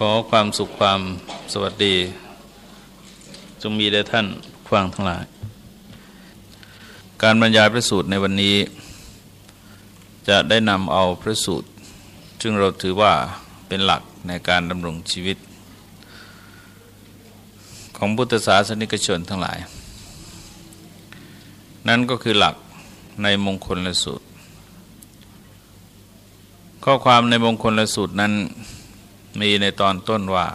ขอความสุขความสวัสดี จงมีแด่ท่านฟังทั้งหลาย การบรรยายพระสูตรในวันนี้ จะได้นำเอาพระสูตร ซึ่งเราถือว่าเป็นหลักในการดำรงชีวิต ของพุทธศาสนิกชนทั้งหลาย นั่นก็คือหลักในมงคลละสูตร ข้อความในมงคลละสูตรนั้น มีในตอนต้นว่า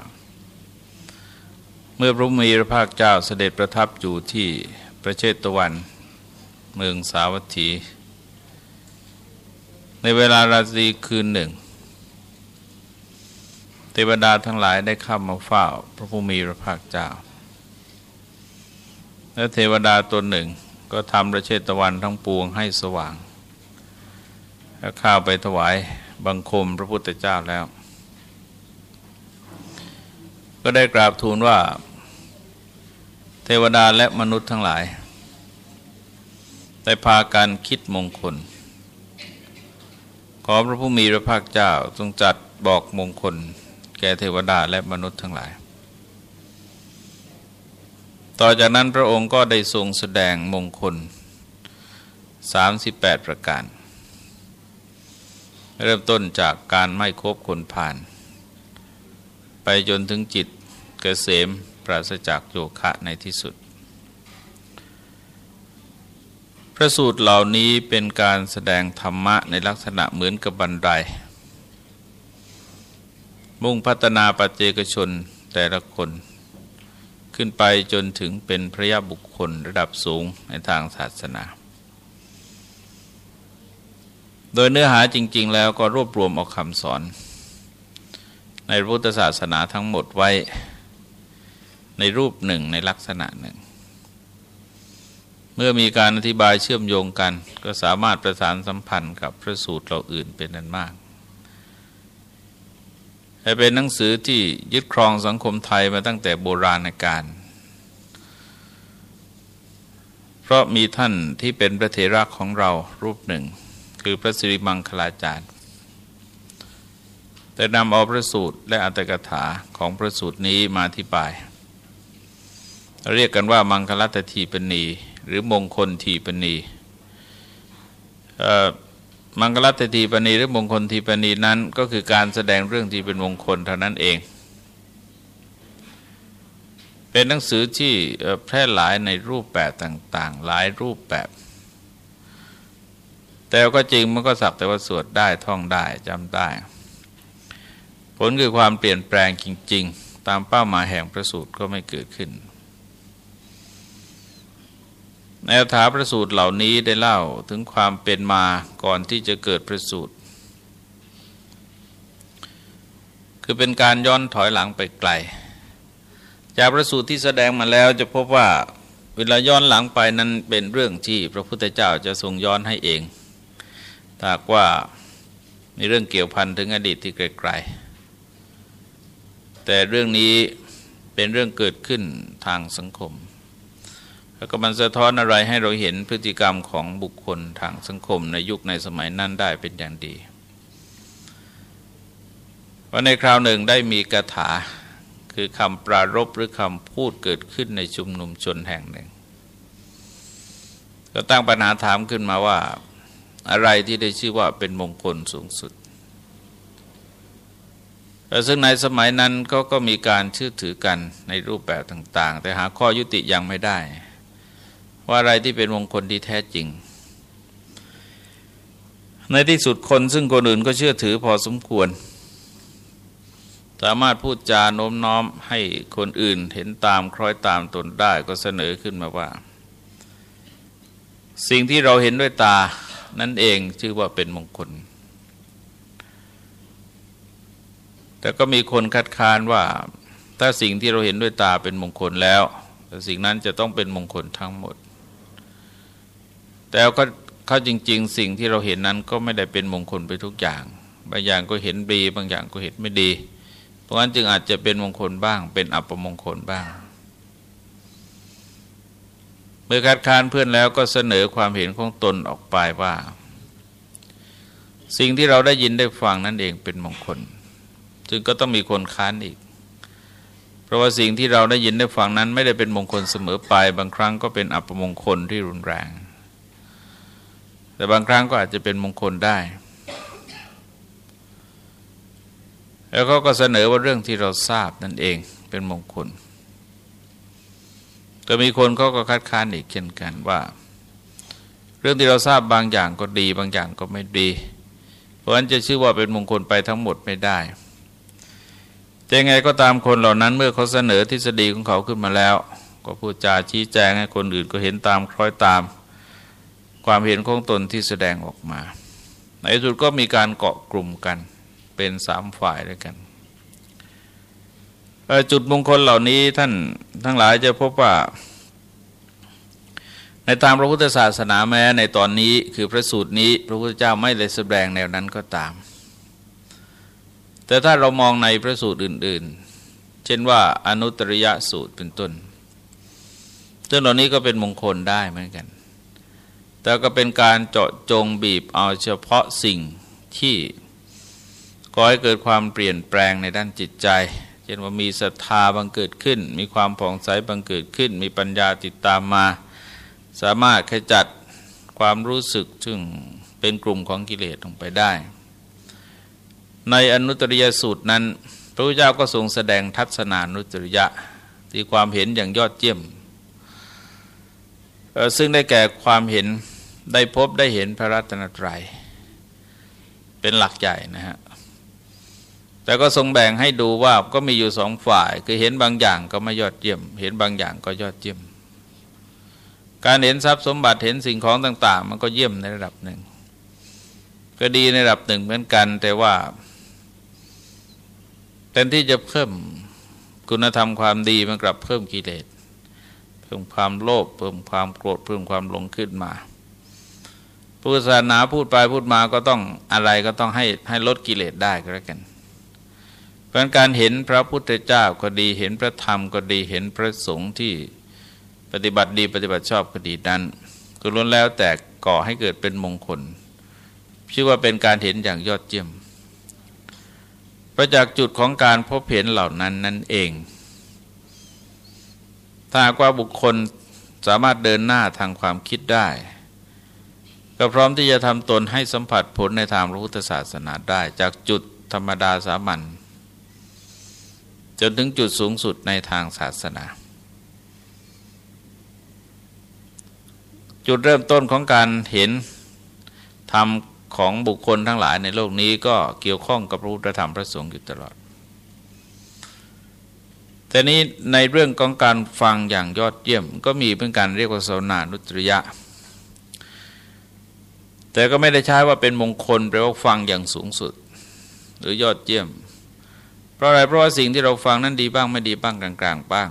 เมื่อพระมีพระภาคเจ้าเสด็จประทับอยู่ที่ประเชตวัน เมืองสาวัตถี ในเวลาราตรีคืนหนึ่ง เทวดาทั้งหลายได้เข้ามาเฝ้า พระผู้มีพระภาคเจ้า และเทวดาตนหนึ่งก็ทำประเชตวันทั้งปวงให้สว่าง แล้วข้าไปถวายบังคมพระพุทธเจ้าแล้ว ก็ได้กราบทูลว่า เทวดาและมนุษย์ทั้งหลาย ได้พาการคิดมงคล ขอพระผู้มีพระภาคเจ้าทรงจัดบอกมงคล แก่เทวดาและมนุษย์ทั้งหลาย ต่อจากนั้นพระองค์ก็ได้ทรงแสดงมงคล 38 ประการ เริ่มต้นจากการไม่คบคนผ่าน ไปจนถึงจิตเกษมปราศจากโยคะในที่สุด พระสูตรเหล่านี้เป็นการแสดงธรรมะในลักษณะเหมือนกับบันได มุ่งพัฒนาปัจเจกชนแต่ละคน ขึ้นไปจนถึงเป็นพระยาบุคคลระดับสูงในทางศาสนาโดยเนื้อหาจริง ๆ แล้วก็รวบรวมเอาคำสอน ในพุทธศาสนาทั้งหมดไว้ในรูปหนึ่งในลักษณะหนึ่ง เมื่อมีการอธิบายเชื่อมโยงกัน ก็สามารถประสานสัมพันธ์กับพระสูตรเราอื่นเป็นนันมากให้เป็นหนังสือที่ยึดครองสังคมไทยมาตั้งแต่โบราณกาลเพราะมีท่านที่เป็นพระเถระของเรารูปหนึ่ง คือพระสิริมังคลาจารย์ แต่นำเอาพระสูตรและอัตถกถาของพระสูตรนี้มาอธิบายเรียกกันว่ามังคลัตทีปณี หรือมงคลทีปณีมังคลัตทีปณีหรือมงคลทีปณีนั้นก็คือการแสดงเรื่องที่เป็นมงคลเท่านั้นเอง เป็นหนังสือที่แพร่หลายในรูปแบบต่างๆ หลายรูปแบบ แต่ก็จริงมันก็สักแต่ว่าสวดได้ท่องได้จำได้ ลคือความเปลี่ยนแปลงจริง ๆ ตามเป้าหมายแห่งประสูตรก็ไม่เกิดขึ้น ในอัถาประสูตรเหล่านี้ได้เล่าถึงความเป็นมาก่อนที่จะเกิดประสูตร คือเป็นการย้อนถอยหลังไปไกล จากประสูตรที่แสดงมาแล้วจะพบว่าเวลาย้อนหลังไปนั้นเป็นเรื่องที่พระพุทธเจ้าจะทรงย้อนให้เอง ถ้าว่ามีเรื่องเกี่ยวพันถึงอดีตที่ไกลๆ แต่เรื่องนี้เป็นเรื่องเกิดขึ้นทางสังคม แล้วก็มันสะท้อนอะไรให้เราเห็นพฤติกรรมของบุคคลทางสังคมในยุคในสมัยนั้นได้เป็นอย่างดีว่าในคราวหนึ่งได้มีกถาคือคำปรารบหรือคำพูดเกิดขึ้นในชุมนุมชนแห่งหนึ่ง ก็ตั้งปัญหาถามขึ้นมาว่า อะไรที่ได้ชื่อว่าเป็นมงคลสูงสุด ซึ่งในสมัยนั้นก็ก็มีการเชื่อถือกันในรูปแบบต่าง ๆ แต่หาข้อยุติยังไม่ได้ ว่าอะไรที่เป็นมงคลที่แท้จริง ในที่สุดคนซึ่งคนอื่นก็เชื่อถือพอสมควร สามารถพูดจาโน้มน้อมให้คนอื่นเห็นตามคล้อยตามตนได้ก็เสนอขึ้นมาว่า สิ่งที่เราเห็นด้วยตานั่นเองชื่อว่าเป็นมงคล แต่ก็มีคนคัดค้านว่าถ้าสิ่งที่เราเห็นด้วยตาเป็นมงคลแล้ว สิ่งนั้นจะต้องเป็นมงคลทั้งหมด แต่ก็เขาจริง ๆ สิ่งที่เราเห็นนั้นก็ไม่ได้เป็นมงคลไปทุกอย่างบางอย่างก็เห็นดีบางอย่างก็เห็นไม่ดี เพราะฉะนั้นจึงอาจจะเป็นมงคลบ้าง เป็นอัปมงคลบ้าง เมื่อคัดค้านเพื่อนแล้วก็เสนอความเห็นของตนออกไปว่า สิ่งที่เราได้ยินได้ฟังนั่นเองเป็นมงคล ซึ่งก็ต้องมีคนค้านอีก เพราะว่าสิ่งที่เราได้ยินได้ฟังนั้น ไม่ได้เป็นมงคลเสมอไป บางครั้งก็เป็นอัปมงคลที่รุนแรง แต่บางครั้งก็อาจจะเป็นมงคลได้ แล้วเขาก็เสนอว่าเรื่องที่เราทราบนั่นเองเป็นมงคล แต่มีคนเขาก็คัดค้านอีกเช่นกันว่า เรื่องที่เราทราบบางอย่างก็ดี บางอย่างก็ไม่ดี เพราะฉะนั้นจะชื่อว่าเป็นมงคลไปทั้งหมดไม่ได้ แต่ไงก็ตามคนเหล่านั้นเมื่อเขาเสนอทฤษฎีของเขาขึ้นมาแล้ว ก็พูดจาชี้แจงให้คนอื่นก็เห็นตามคล้อยตาม ความเห็นของตนที่แสดงออกมา ในที่สุดก็มีการเกาะกลุ่มกันเป็นสามฝ่ายด้วยกันจุดมงคลเหล่านี้ท่านทั้งหลายจะพบว่า ในทางพระพุทธศาสนาแม้ในตอนนี้คือพระสูตรนี้ พระพุทธเจ้าไม่ได้แสดงแนวนั้นก็ตาม แต่ถ้าเรามองในพระสูตรอื่น ๆ เช่นว่าอนุตริยสูตรเป็นต้นเรื่งเหล่านี้ก็เป็นมงคลได้เหมือนกัน แต่ก็เป็นการเจาะจงบีบเอาเฉพาะสิ่งที่ก่อให้เกิดความเปลี่ยนแปลงในด้านจิตใจ เช่นว่ามีศรัทธาบังเกิดขึ้น มีความผ่องใสบังเกิดขึ้น มีปัญญาติดตามมา สามารถขจัดความรู้สึกซึ่งเป็นกลุ่มของกิเลสลงไปได้ ในอนุตริยสูตรนั้น พระพุทธเจ้าก็ทรงแสดงทัศนานุตริยะที่ความเห็นอย่างยอดเยี่ยม ซึ่งได้แก่ความเห็นได้พบได้เห็นพระรัตนตรัย เป็นหลักใหญ่นะฮะแต่ก็ทรงแบ่งให้ดูว่าก็มีอยู่สองฝ่าย คือเห็นบางอย่างก็ไม่ยอดเยี่ยม เห็นบางอย่างก็ยอดเยี่ยม การเห็นทรัพย์สมบัติเห็นสิ่งของต่าง ๆ มันก็เยี่ยมในระดับหนึ่ง ก็ดีในระดับหนึ่งเหมือนกัน แต่ว่า แทนที่จะเพิ่มคุณธรรมความดีมันกลับเพิ่มกิเลสเพิ่มความโลภเพิ่มความโกรธเพิ่มความหลงขึ้นมาพุทธศาสนาพูดไปพูดมาก็ต้องอะไรก็ต้องให้ให้ลดกิเลสได้ก็แล้วกันเพราะการเห็นพระพุทธเจ้าก็ดีเห็นพระธรรมก็ดีเห็นพระสงฆ์ที่ปฏิบัติดีปฏิบัติชอบก็ดีนั้นก็ล้วนแล้วแต่ก่อให้เกิดเป็นมงคลชื่อว่าเป็นการเห็นอย่างยอดเยี่ยม ประจากจุดของการพบเห็นเหล่านั้นนั่นเอง ถ้าว่าบุคคลสามารถเดินหน้าทางความคิดได้ ก็พร้อมที่จะทำตนให้สัมผัสผลในทางพระพุทธศาสนาได้ จากจุดธรรมดาสามัญจนถึงจุดสูงสุดในทางศาสนา จุดเริ่มต้นของการเห็นธรรม ของบุคคลทั้งหลายในโลกนี้ก็เกี่ยวข้องกับพระพุทธธรรมพระสงฆ์อยู่ตลอด แต่นี้ในเรื่องของการฟังอย่างยอดเยี่ยม ก็มีเป็นการเรียกว่าสนานุตริยะ แต่ก็ไม่ได้ใช้ว่าเป็นมงคลแปลว่าฟังอย่างสูงสุด หรือยอดเยี่ยม เพราะอะไรเพราะว่าสิ่งที่เราฟังนั้นดีบ้างไม่ดีบ้างกลางๆบ้าง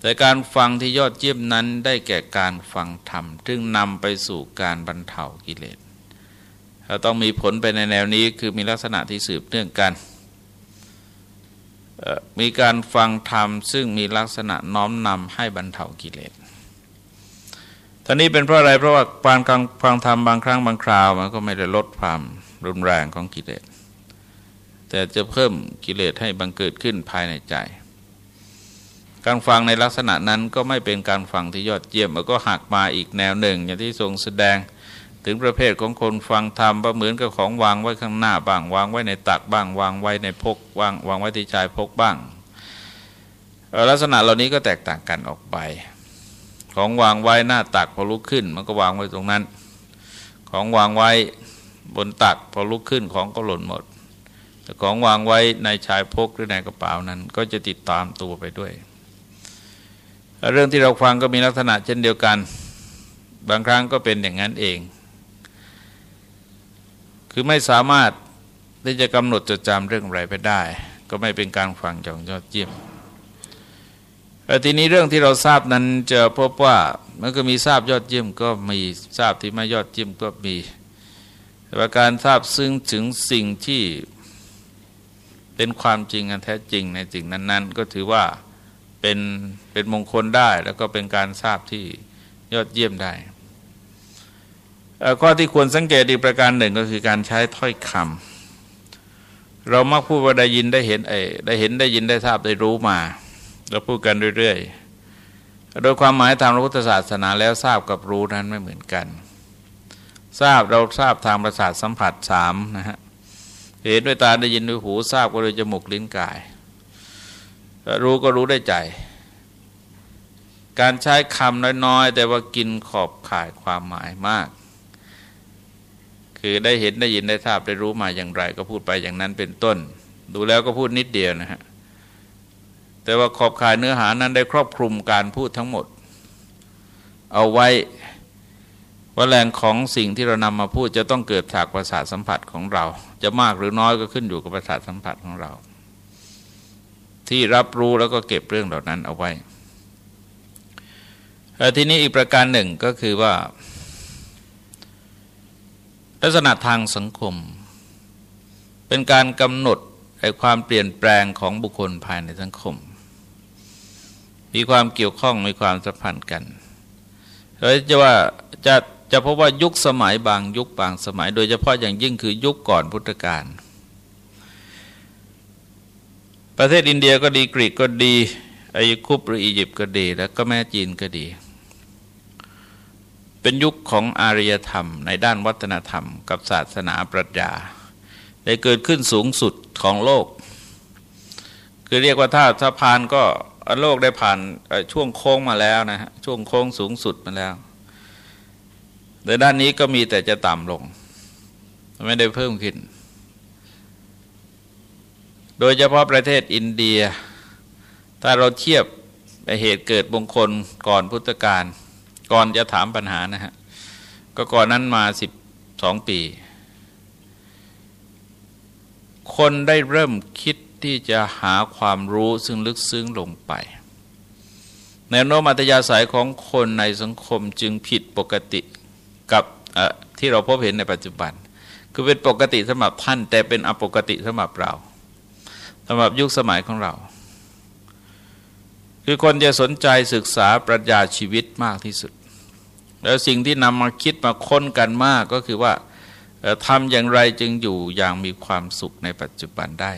แต่การฟังที่ยอดเยี่ยมนั้นได้แก่การฟังธรรมซึ่งนำไปสู่การบรรเทากิเลส ต้องมีผลไปในแนวนี้คือมีลักษณะที่สืบเนื่องกัน มีการฟังธรรมซึ่งมีลักษณะน้อมนำให้บรรเทากิเลสท่านี้เป็นเพราะอะไรเพราะว่าการฟังธรรมบางครั้งบางคราว มันก็ไม่ได้ลดความรุนแรงของกิเลส แต่จะเพิ่มกิเลสให้บังเกิดขึ้นภายในใจ การฟังในลักษณะนั้นก็ไม่เป็นการฟังที่ยอดเยี่ยมมันก็หักมาอีกแนวหนึ่ง อย่างที่ทรงแสดง ถึงประเภทของคนฟังธรรมเหมือนกับของวางไว้ข้างหน้าบ้าง วางไว้ในตักบ้าง วางไว้ในพกวางวางไว้ที่ชายพกบ้าง ลักษณะเหล่านี้ก็แตกต่างกันออกไป ของวางไว้หน้าตักพอลุกขึ้น มันก็วางไว้ตรงนั้น ของวางไว้บนตักพอลุกขึ้นของก็หล่นหมดแต่ของวางไว้ในชายพกหรือในกระเป๋านั้น ก็จะติดตามตัวไปด้วย เรื่องที่เราฟังก็มีลักษณะเช่นเดียวกัน บางครั้งก็เป็นอย่างนั้นเอง คือไม่สามารถที่จะกำหนดจดจำเรื่องอะไรไปได้ ก็ไม่เป็นการฟังจองยอดเยี่ยมทีนี้เรื่องที่เราทราบนั้นจะพบว่ามันก็มีทราบยอดเยี่ยมก็มีทราบที่ไม่ยอดเยี่ยมก็มี แต่การทราบซึ่งถึงสิ่งที่เป็นความจริงอันแท้จริงในสิ่งนั้น ๆ ก็ถือว่าเป็นเป็นมงคลได้ แล้วก็เป็นการทราบที่ยอดเยี่ยมได้ ข้อที่ควรสังเกตอีกประการหนึ่งก็คือการใช้ถ้อยคเรามักพูดว่าได้ยินได้เห็นไอ้ได้เห็นได้ยินได้ทราบได้รู้มา เราพูดกันเรื่อยๆ โดยความหมายทางพระพุทธศาสนาแล้วทราบกับรู้นั้นไม่เหมือนกัน ทราบเราทราบทางประสาทสัมผัสสามนะฮะเห็นด้วยตาได้ยินด้วยหูทราบก็โดยจมูกลิ้นกาย รู้ก็รู้ได้ใจ การใช้คำน้อยๆ แต่ว่ากินขอบข่ายความหมายมาก คือได้เห็นได้ยินได้ทราบได้รู้มาอย่างไร ก็พูดไปอย่างนั้นเป็นต้น ดูแล้วก็พูดนิดเดียวนะฮะแต่ว่าขอบข่ายเนื้อหานั้นได้ครอบคลุมการพูดทั้งหมด เอาไว้ว่าแรงของสิ่งที่เรานำมาพูดจะต้องเกิดจากประสาทสัมผัสของเรา จะมากหรือน้อยก็ขึ้นอยู่กับประสาทสัมผัสของเรา ที่รับรู้แล้วก็เก็บเรื่องเหล่านั้นเอาไว้ทีนี้อีกประการหนึ่งก็คือว่า ลักษณะทางสังคม เป็นการกำหนดไอ้ความเปลี่ยนแปลงของบุคคลภายในสังคม มีความเกี่ยวข้องมีความสัมพันธ์กันเราจะว่าจะจะพบว่ายุคสมัยบางยุคบางสมัย โดยเฉพาะอย่างยิ่งคือยุคก่อนพุทธกาลประเทศอินเดียก็ดีกรีกก็ดีอายุคุปหรืออียิปต์ก็ดี แล้วก็แม่จีนก็ดี เป็นยุคของอารยธรรม ในด้านวัฒนธรรม กับศาสนาปรัชญา ได้เกิดขึ้นสูงสุดของโลก คือเรียกว่าถ้าถ้าผ่านก็โลกได้ผ่านช่วงโค้งมาแล้วนะฮะช่วงโค้งสูงสุดมาแล้วแต่ด้านนี้ก็มีแต่จะต่ำลง ไม่ได้เพิ่มขึ้น โดยเฉพาะประเทศอินเดีย ถ้าเราเทียบเหตุเกิดบงคลก่อนพุทธกาล ก่อนจะถามปัญหานะฮะ ก็ก่อนนั้นมาสิบสองปี คนได้เริ่มคิดที่จะหาความรู้ซึ่งลึกซึ้งลงไปแนวโน้มอัตยาศัยของคนในสังคมจึงผิดปกติกับที่เราพบเห็นในปัจจุบัน คือเป็นปกติสำหรับท่าน แต่เป็นอปกติสำหรับเราสำหรับยุคสมัยของเรา คือคนจะสนใจศึกษาปรัชญาชีวิตมากที่สุด แล้วสิ่งที่นำมาคิดมาค้นกันมากก็คือว่าทำอย่างไรจึงอยู่อย่างมีความสุขในปัจจุบันได้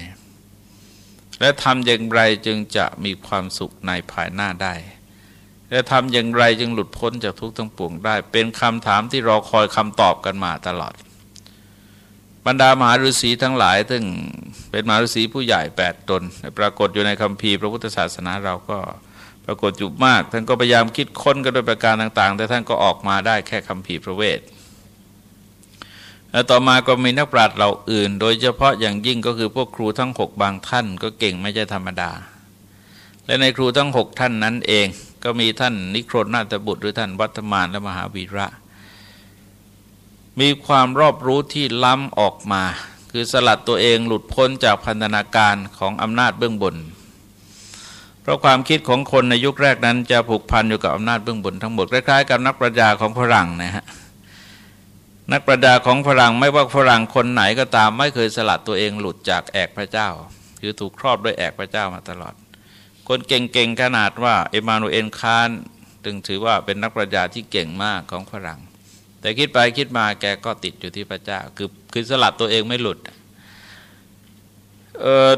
และทำอย่างไรจึงจะมีความสุขในภายหน้าได้จะทำอย่างไรจึงหลุดพ้นจากทุกข์ทั้งปวงได้ เป็นคำถามที่รอคอยคำตอบกันมาตลอด บรรดามหาฤาษีทั้งหลายซึ่งเป็นมหาฤาษีผู้ใหญ่แปดตน ปรากฏอยู่ในคัมภีร์พระพุทธศาสนาเราก็ปรากฏอยู่มาก ท่านก็พยายามคิดค้นกันโดยประการต่าง ๆ แต่ท่านก็ออกมาได้แค่คัมภีร์พระเวทแล้วต่อมาก็มีนักปราชญ์เหล่าอื่น โดยเฉพาะอย่างยิ่งก็คือพวกครูทั้งหกบางท่านก็เก่งไม่ใช่ธรรมดา และในครูทั้งหกท่านนั้นเอง ก็มีท่านนิโครนาตบุตรหรือท่านวัตมานและมหาวีระ มีความรอบรู้ที่ล้ำออกมา คือสลัดตัวเองหลุดพ้นจากพันธนาการของอำนาจเบื้องบน เพราะความคิดของคนในยุคแรกนั้นจะผูกพันอยู่กับอำนาจเบื้องบนทั้งหมดคล้ายๆกับนักปรัชญาของฝรั่งนะฮะนักปรัชญาของฝรั่งไม่ว่าฝรั่งคนไหนก็ตามไม่เคยสลัดตัวเองหลุดจากแอกพระเจ้า คือถูกครอบด้วยแอกพระเจ้ามาตลอด คนเก่งๆขนาดว่าเอมานูเอลคานตึงถือว่าเป็นนักปรัชญาที่เก่งมากของฝรั่ง แต่คิดไปคิดมาแกก็ติดอยู่ที่พระเจ้า คือคือสลัดตัวเองไม่หลุดเออ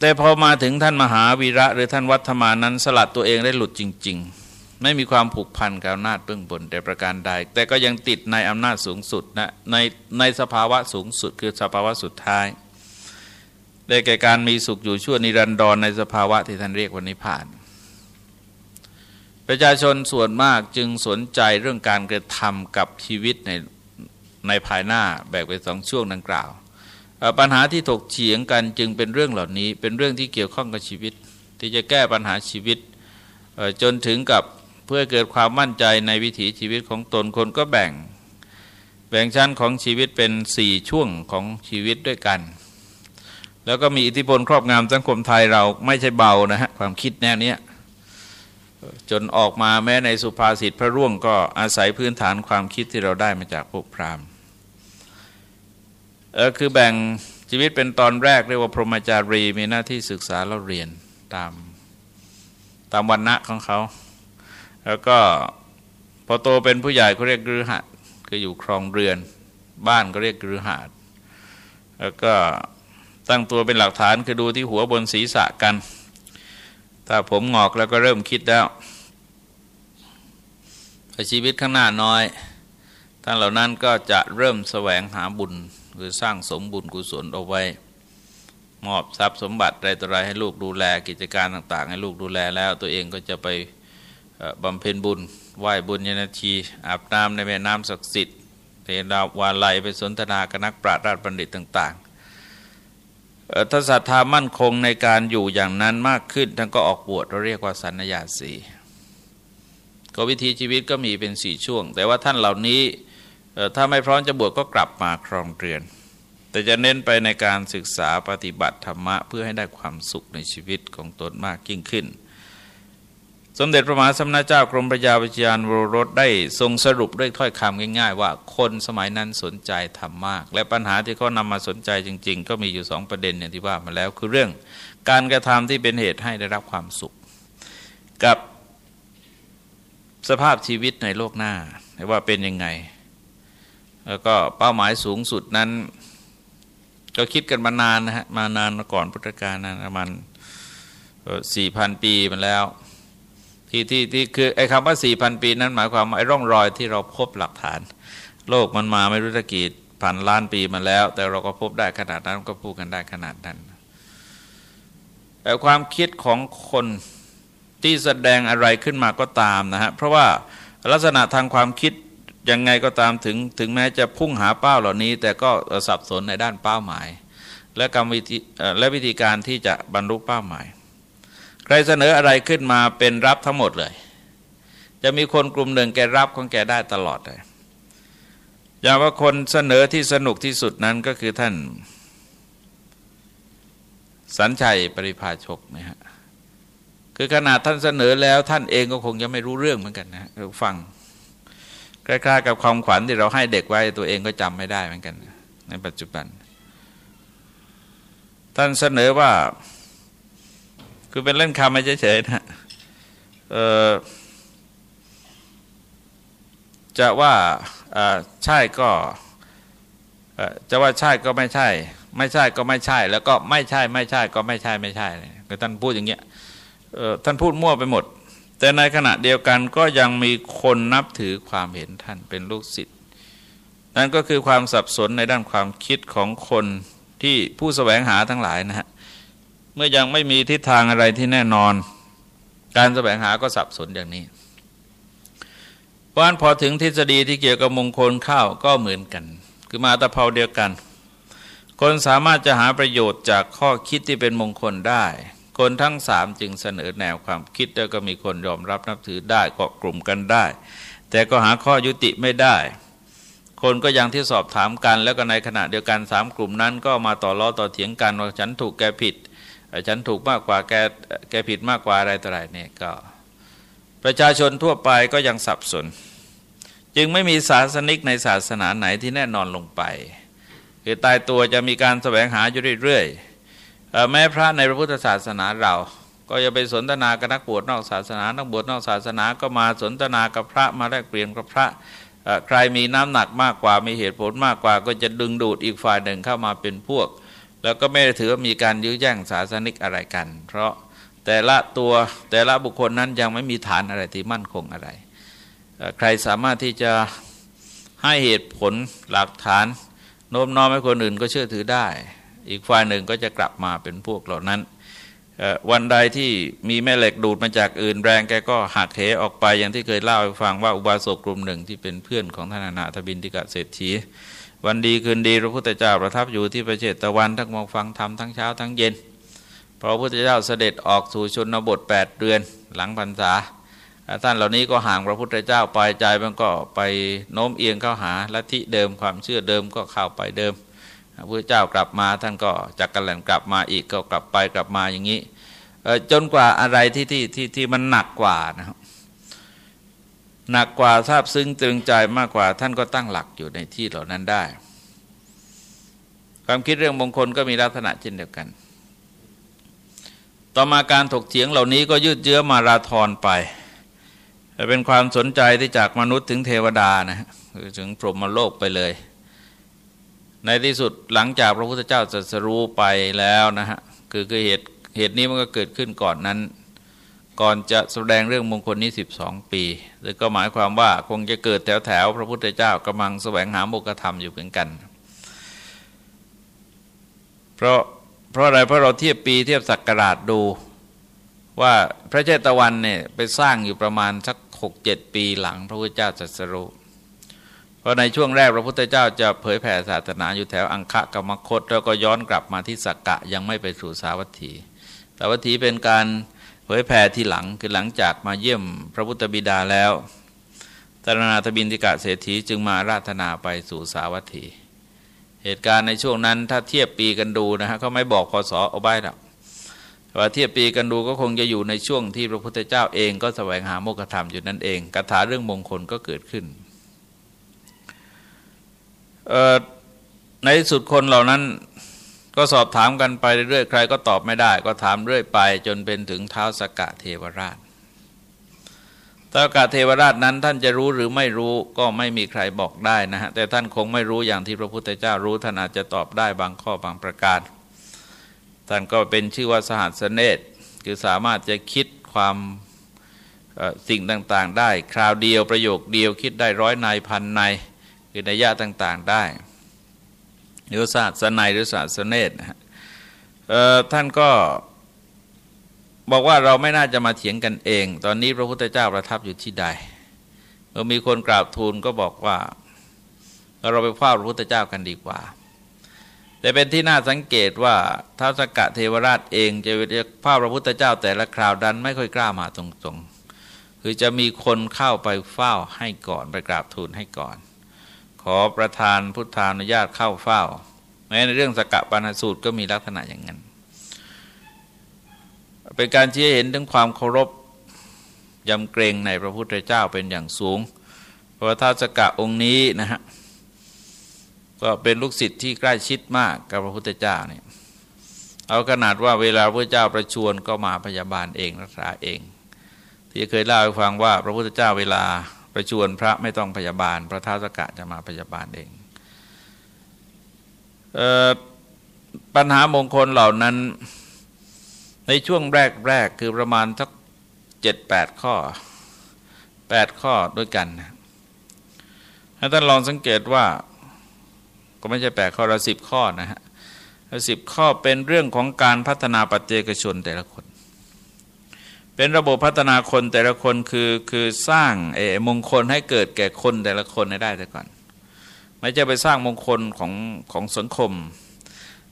แต่พอมาถึงท่านมหาวีระหรือท่านวัฒมานั้นสลัดตัวเองได้หลุดจริง ๆ ไม่มีความผูกพันกับอำนาจเบื้องบนแต่ประการใด แต่ก็ยังติดในอำนาจสูงสุดนะในในสภาวะสูงสุดคือสภาวะสุดท้าย ได้แก่การมีสุขอยู่ชั่วนิรันดรในสภาวะที่ท่านเรียกว่านิพพาน ประชาชนส่วนมากจึงสนใจเรื่องการกระทำกับชีวิตในในภายหน้าแบ่งเป็นสองช่วงดังกล่าว ปัญหาที่ถกเฉียงกันจึงเป็นเรื่องเหล่านี้ เป็นเรื่องที่เกี่ยวข้องกับชีวิต ที่จะแก้ปัญหาชีวิตจนถึงกับเพื่อเกิดความมั่นใจในวิถีชีวิตของตนคนก็แบ่ง แบ่งชั้นของชีวิตเป็นสี่ช่วงของชีวิตด้วยกัน แล้วก็มีอิทธิพลครอบงำสังคมไทยเราไม่ใช่เบานะฮะความคิดแนวนี้ จนออกมาแม้ในสุภาษิตพระร่วงก็อาศัยพื้นฐานความคิดที่เราได้มาจากพวกพราหมณ์เออคือแบ่งชีวิตเป็นตอนแรกเรียกว่าพรหมจารีมีหน้าที่ศึกษาแล้วเรียนตามตามวันณะของเขา แล้วก็พอโตเป็นผู้ใหญ่เขาเรียกกฤหัสคืออยู่ครองเรือน บ้านก็เรียกกฤหัสแล้วก็ตั้งตัวเป็นหลักฐานคือดูที่หัวบนศีรษะกัน ถ้าผมงอกแล้วก็เริ่มคิดแล้วชีวิตข้างหน้าน้อย ท่านเหล่านั้นก็จะเริ่มแสวงหาบุญ คือสร้างสมบุญกุศลเอาไว้ มอบทรัพย์สมบัติอะไรต่ออะไรให้ลูกดูแลกิจการต่าง ๆ ให้ลูกดูแลแล้วตัวเองก็จะไปบำเพ็ญบุญไหว้บุญยนาทีอาบน้ำในแม่น้ำศักดิ์สิทธิ์เทดาวาไลไปสนทนากับนักปราชญ์ราชบัณฑิตต่างๆ ถ้าศรัทธามั่นคงในการอยู่อย่างนั้นมากขึ้นท่านก็ออกบวชเราเรียกว่าสัญญาสีก็วิธีชีวิตก็มีเป็นสี่ช่วง แต่ว่าท่านเหล่านี้ถ้าไม่พร้อมจะบวชก็กลับมาครองเรือน แต่จะเน้นไปในการศึกษาปฏิบัติธรรมะ เพื่อให้ได้ความสุขในชีวิตของตนมากยิ่งขึ้น สมเด็จพระมหาสมณเจ้ากรมพระยาวิจารณ์วรสได้ทรงสรุปด้วยถ้อยคำง่าย ๆ ว่าคนสมัยนั้นสนใจธรรมมาก และปัญหาที่เขานำมาสนใจจริง ๆ ก็มีอยู่สองประเด็นอย่างที่ว่ามาแล้วคือเรื่องการกระทำที่เป็นเหตุให้ได้รับความสุข กับสภาพชีวิตในโลกหน้าว่าเป็นยังไง แล้วก็เป้าหมายสูงสุดนั้น ก็คิดกันมานานนะฮะมานานมาก่อนพุทธกาลนะประมาณสี่พันปีมาแล้ว ที่ที่ที่คือไอ้คำว่าสี่พันปีนั้นหมายความว่าไอ้ร่องรอยที่เราพบหลักฐาน โลกมันมาไม่รู้ตะกี้พันล้านปีมาแล้ว แต่เราก็พบได้ขนาดนั้นก็พูดกันได้ขนาดนั้นแต่ความคิดของคนที่แสดงอะไรขึ้นมาก็ตามนะฮะเพราะว่าลักษณะทางความคิดยังไงก็ตามถึงถึงแม้จะพุ่งหาเป้าเหล่านี้ แต่ก็สับสนในด้านเป้าหมาย และกรรมวิธีและวิธีการที่จะบรรลุเป้าหมาย ใครเสนออะไรขึ้นมาเป็นรับทั้งหมดเลย จะมีคนกลุ่มหนึ่งแกรับของแกได้ตลอดเลยอย่างว่าคนเสนอที่สนุกที่สุดนั้นก็คือท่าน สัญชัยปริภาชกนะฮะคือขนาดท่านเสนอแล้วท่านเองก็คงจะไม่รู้เรื่องเหมือนกันนะฟังคล้ายๆกับความขวัญที่เราให้เด็กไว้ตัวเองก็จำไม่ได้เหมือนกัน ในปัจจุบัน ท่านเสนอว่า คือเป็นเล่นคำไม่เฉยๆนะจะว่าใช่ก็จะว่าใช่ก็ไม่ใช่ ไม่ใช่ก็ไม่ใช่ แล้วก็ไม่ใช่ไม่ใช่ก็ไม่ใช่ไม่ใช่ก็ท่านพูดอย่างเงี้ยท่านพูดมั่วไปหมด แต่ในขณะเดียวกันก็ยังมีคนนับถือความเห็นท่านเป็นลูกศิษย์นั่นก็คือความสับสนในด้านความคิดของคนที่ผู้สแสวงหาทั้งหลายนะฮะ เมื่อยังไม่มีทิศทางอะไรที่แน่นอน การแสวงหาก็สับสนอย่างนี้ เพราะฉะนั้นพอถึงทฤษฎีที่เกี่ยวกับมงคลข้าวก็เหมือนกัน คือมาตะเภาเดียวกัน คนสามารถจะหาประโยชน์จากข้อคิดที่เป็นมงคลได้ คนทั้งสามจึงเสนอแนวความคิดแล้วก็มีคนยอมรับนับถือได้เกาะกลุ่มกันได้ แต่ก็หาข้อยุติไม่ได้คนก็ยังที่สอบถามกัน แล้วก็ในขณะเดียวกันสามกลุ่มนั้น ก็มาต่อล้อต่อเถียงกันว่าฉันถูกแกผิด ฉันถูกมากกว่าแกแกผิดมากกว่าอะไรต่ออะไรเนี่ยก็ประชาชนทั่วไปก็ยังสับสน จึงไม่มีศาสนิกในศาสนาไหนที่แน่นอนลงไป คือตายตัวจะมีการแสวงหาอยู่เรื่อยๆแม้พระในพระพุทธศาสนาเราก็จะไปสนทนากับนักบวชนอกศาสนา นักบวชนอกศาสนาก็มาสนทนากับพระมาแลกเปลี่ยนกับพระใครมีน้ำหนักมากกว่ามีเหตุผลมากกว่า ก็จะดึงดูดอีกฝ่ายหนึ่งเข้ามาเป็นพวก แล้วก็ไม่ได้ถือว่ามีการยื้อแย่งศาสนิกอะไรกัน เพราะแต่ละตัวแต่ละบุคคลนั้นยังไม่มีฐานอะไรที่มั่นคงอะไร ใครสามารถที่จะให้เหตุผลหลักฐานโน้มน้อมให้คนอื่นก็เชื่อถือได้ อีกฝ่ายหนึ่งก็จะกลับมาเป็นพวกเหล่านั้น วันใดที่มีแม่เหล็กดูดมาจากอื่นแรงแกก็หักเหออกไปอย่างที่เคยเล่าให้ฟังว่าอุบาสกกลุ่มหนึ่งที่เป็นเพื่อนของท่านนาถบินติกะเศรษฐี วันดีคืนดีพระพุทธเจ้าประทับอยู่ที่ประเทศตะวันทั้งมองฟังธรรมทั้งเช้าทั้งเย็นพระพุทธเจ้าเสด็จออกสู่ชนบท 8 เดือนหลังพรรษาท่านเหล่านี้ก็ห่างพระพุทธเจ้าไปใจมันก็ไปโน้มเอียงเข้าหาลัทธิเดิมความเชื่อเดิมก็เข้าไปเดิมพระพุทธเจ้ากลับมาท่านก็จักกันแหลนกลับมาอีกก็กลับไปกลับมาอย่างนี้จนกว่าอะไรที่ที่ที่ที่มันหนักกว่านะครับ หนักกว่าทราบซึ้งตึงใจมากกว่าท่านก็ตั้งหลักอยู่ในที่เหล่านั้นได้ ความคิดเรื่องมงคลก็มีลักษณะเช่นเดียวกัน ต่อมาการถกเถียงเหล่านี้ก็ยืดเยื้อมาราธรไปเป็นความสนใจที่จากมนุษย์ถึงเทวดานะฮะถึงพรหมโลกไปเลย ในที่สุดหลังจากพระพุทธเจ้าตรัสรู้ไปแล้วนะฮะคือคือเหตุเหตุนี้มันก็เกิดขึ้นก่อนนั้น ก่อนจะแสดงเรื่องมงคลนี้สิบสองปีซึ่งก็หมายความว่าคงจะเกิดแถวแถวพระพุทธเจ้ากำลังแสวงหาโมกธรรมอยู่เหมือนกัน เพราะเพราะอะไรเพราะเราเทียบปีเทียบศักราชดู ว่าพระเจตวันเนี่ยไปสร้างอยู่ประมาณสักหกเจ็ดปีหลังพระพุทธเจ้าตรัสรู้เพราะในช่วงแรกพระพุทธเจ้าจะเผยแผ่ศาสนาอยู่แถวอังคะกรรมคต แล้วก็ย้อนกลับมาที่สักกะยังไม่ไปสู่สาวัตถี สาวัตถีเป็นการ เผยแผ่ที่หลังคือหลังจากมาเยี่ยมพระพุทธบิดาแล้วตรนาธบินติกะเศรษฐีจึงมาราธนาไปสู่สาวัตถี เหตุการณ์ในช่วงนั้นถ้าเทียบปีกันดูนะฮะเขาไม่บอกพศเอาใบหรอกว่าเทียบปีกันดูก็คงจะอยู่ในช่วงที่พระพุทธเจ้าเองก็แสวงหาโมกขธรรมอยู่นั่นเองคาถาเรื่องมงคลก็เกิดขึ้นในสุดคนเหล่านั้น ก็สอบถามกันไปเรื่อยๆใครก็ตอบไม่ได้ ก็ถามเรื่อยไป จนเป็นถึงเท้าสกะเทวราชเท้ากะเทวราชนั้นท่านจะรู้หรือไม่รู้ก็ไม่มีใครบอกได้นะฮะแต่ท่านคงไม่รู้อย่างที่พระพุทธเจ้ารู้ท่านอาจจะตอบได้บางข้อบางประการ ท่านก็เป็นชื่อว่าสหัสเนตคือสามารถจะคิดความสิ่งต่างๆ ได้ คราวเดียวประโยคเดียวคิดได้ร้อยในพันในคือในยะต่างๆได้ หรือศาสนัยหรือศาสตร์เนตนะฮะท่านก็บอกว่าเราไม่น่าจะมาเถียงกันเอง ตอนนี้พระพุทธเจ้าประทับอยู่ที่ใดเมื่อมีคนกราบทูลก็บอกว่าเราไปเฝ้าพระพุทธเจ้ากันดีกว่า แต่เป็นที่น่าสังเกตว่าท้าวสกะเทวราชเองจะเรียกพระพระพุทธเจ้าแต่ละคราวดันไม่ค่อยกล้ามาตรงๆ คือจะมีคนเข้าไปเฝ้าให้ก่อนไปกราบทูลให้ก่อน อประธานพุทธานุญาตเข้าเฝ้า แม้ในเรื่องสกะปานสูตรก็มีลักษณะอย่างนั้น เป็นการชี้เห็นถึงความเคารพยำเกรงในพระพุทธเจ้าเป็นอย่างสูงเพราะท้าวสกะองค์นี้นะฮะก็เป็นลูกศิษย์ที่ใกล้ชิดมากกับพระพุทธเจ้าเนี่ยเอาขนาดว่าเวลาพระเจ้าประชวรก็มาพยาบาลเองรักษาเอง ที่เคยเล่าให้ฟังว่าพระพุทธเจ้าเวลา ประชวรพระไม่ต้องพยาบาล พระท้าวสกะจะมาพยาบาลเองออปัญหามงคลเหล่านั้น ในช่วงแรกๆคือประมาณสักเจ็ดแปดข้อแปดข้อด้วยกันให้ท่านลองสังเกตว่า ก็ไม่ใช่แปดข้อละสิบข้อนะฮะสิบข้อเป็นเรื่องของการพัฒนาปัจเจกชนแต่ละคน เป็นระบบพัฒนาคนแต่ละคนคือคือสร้างเอมงคลให้เกิดแก่คนแต่ละคนได้แต่ก่อน ไม่ใช่ไปสร้างมงคลของของสังคม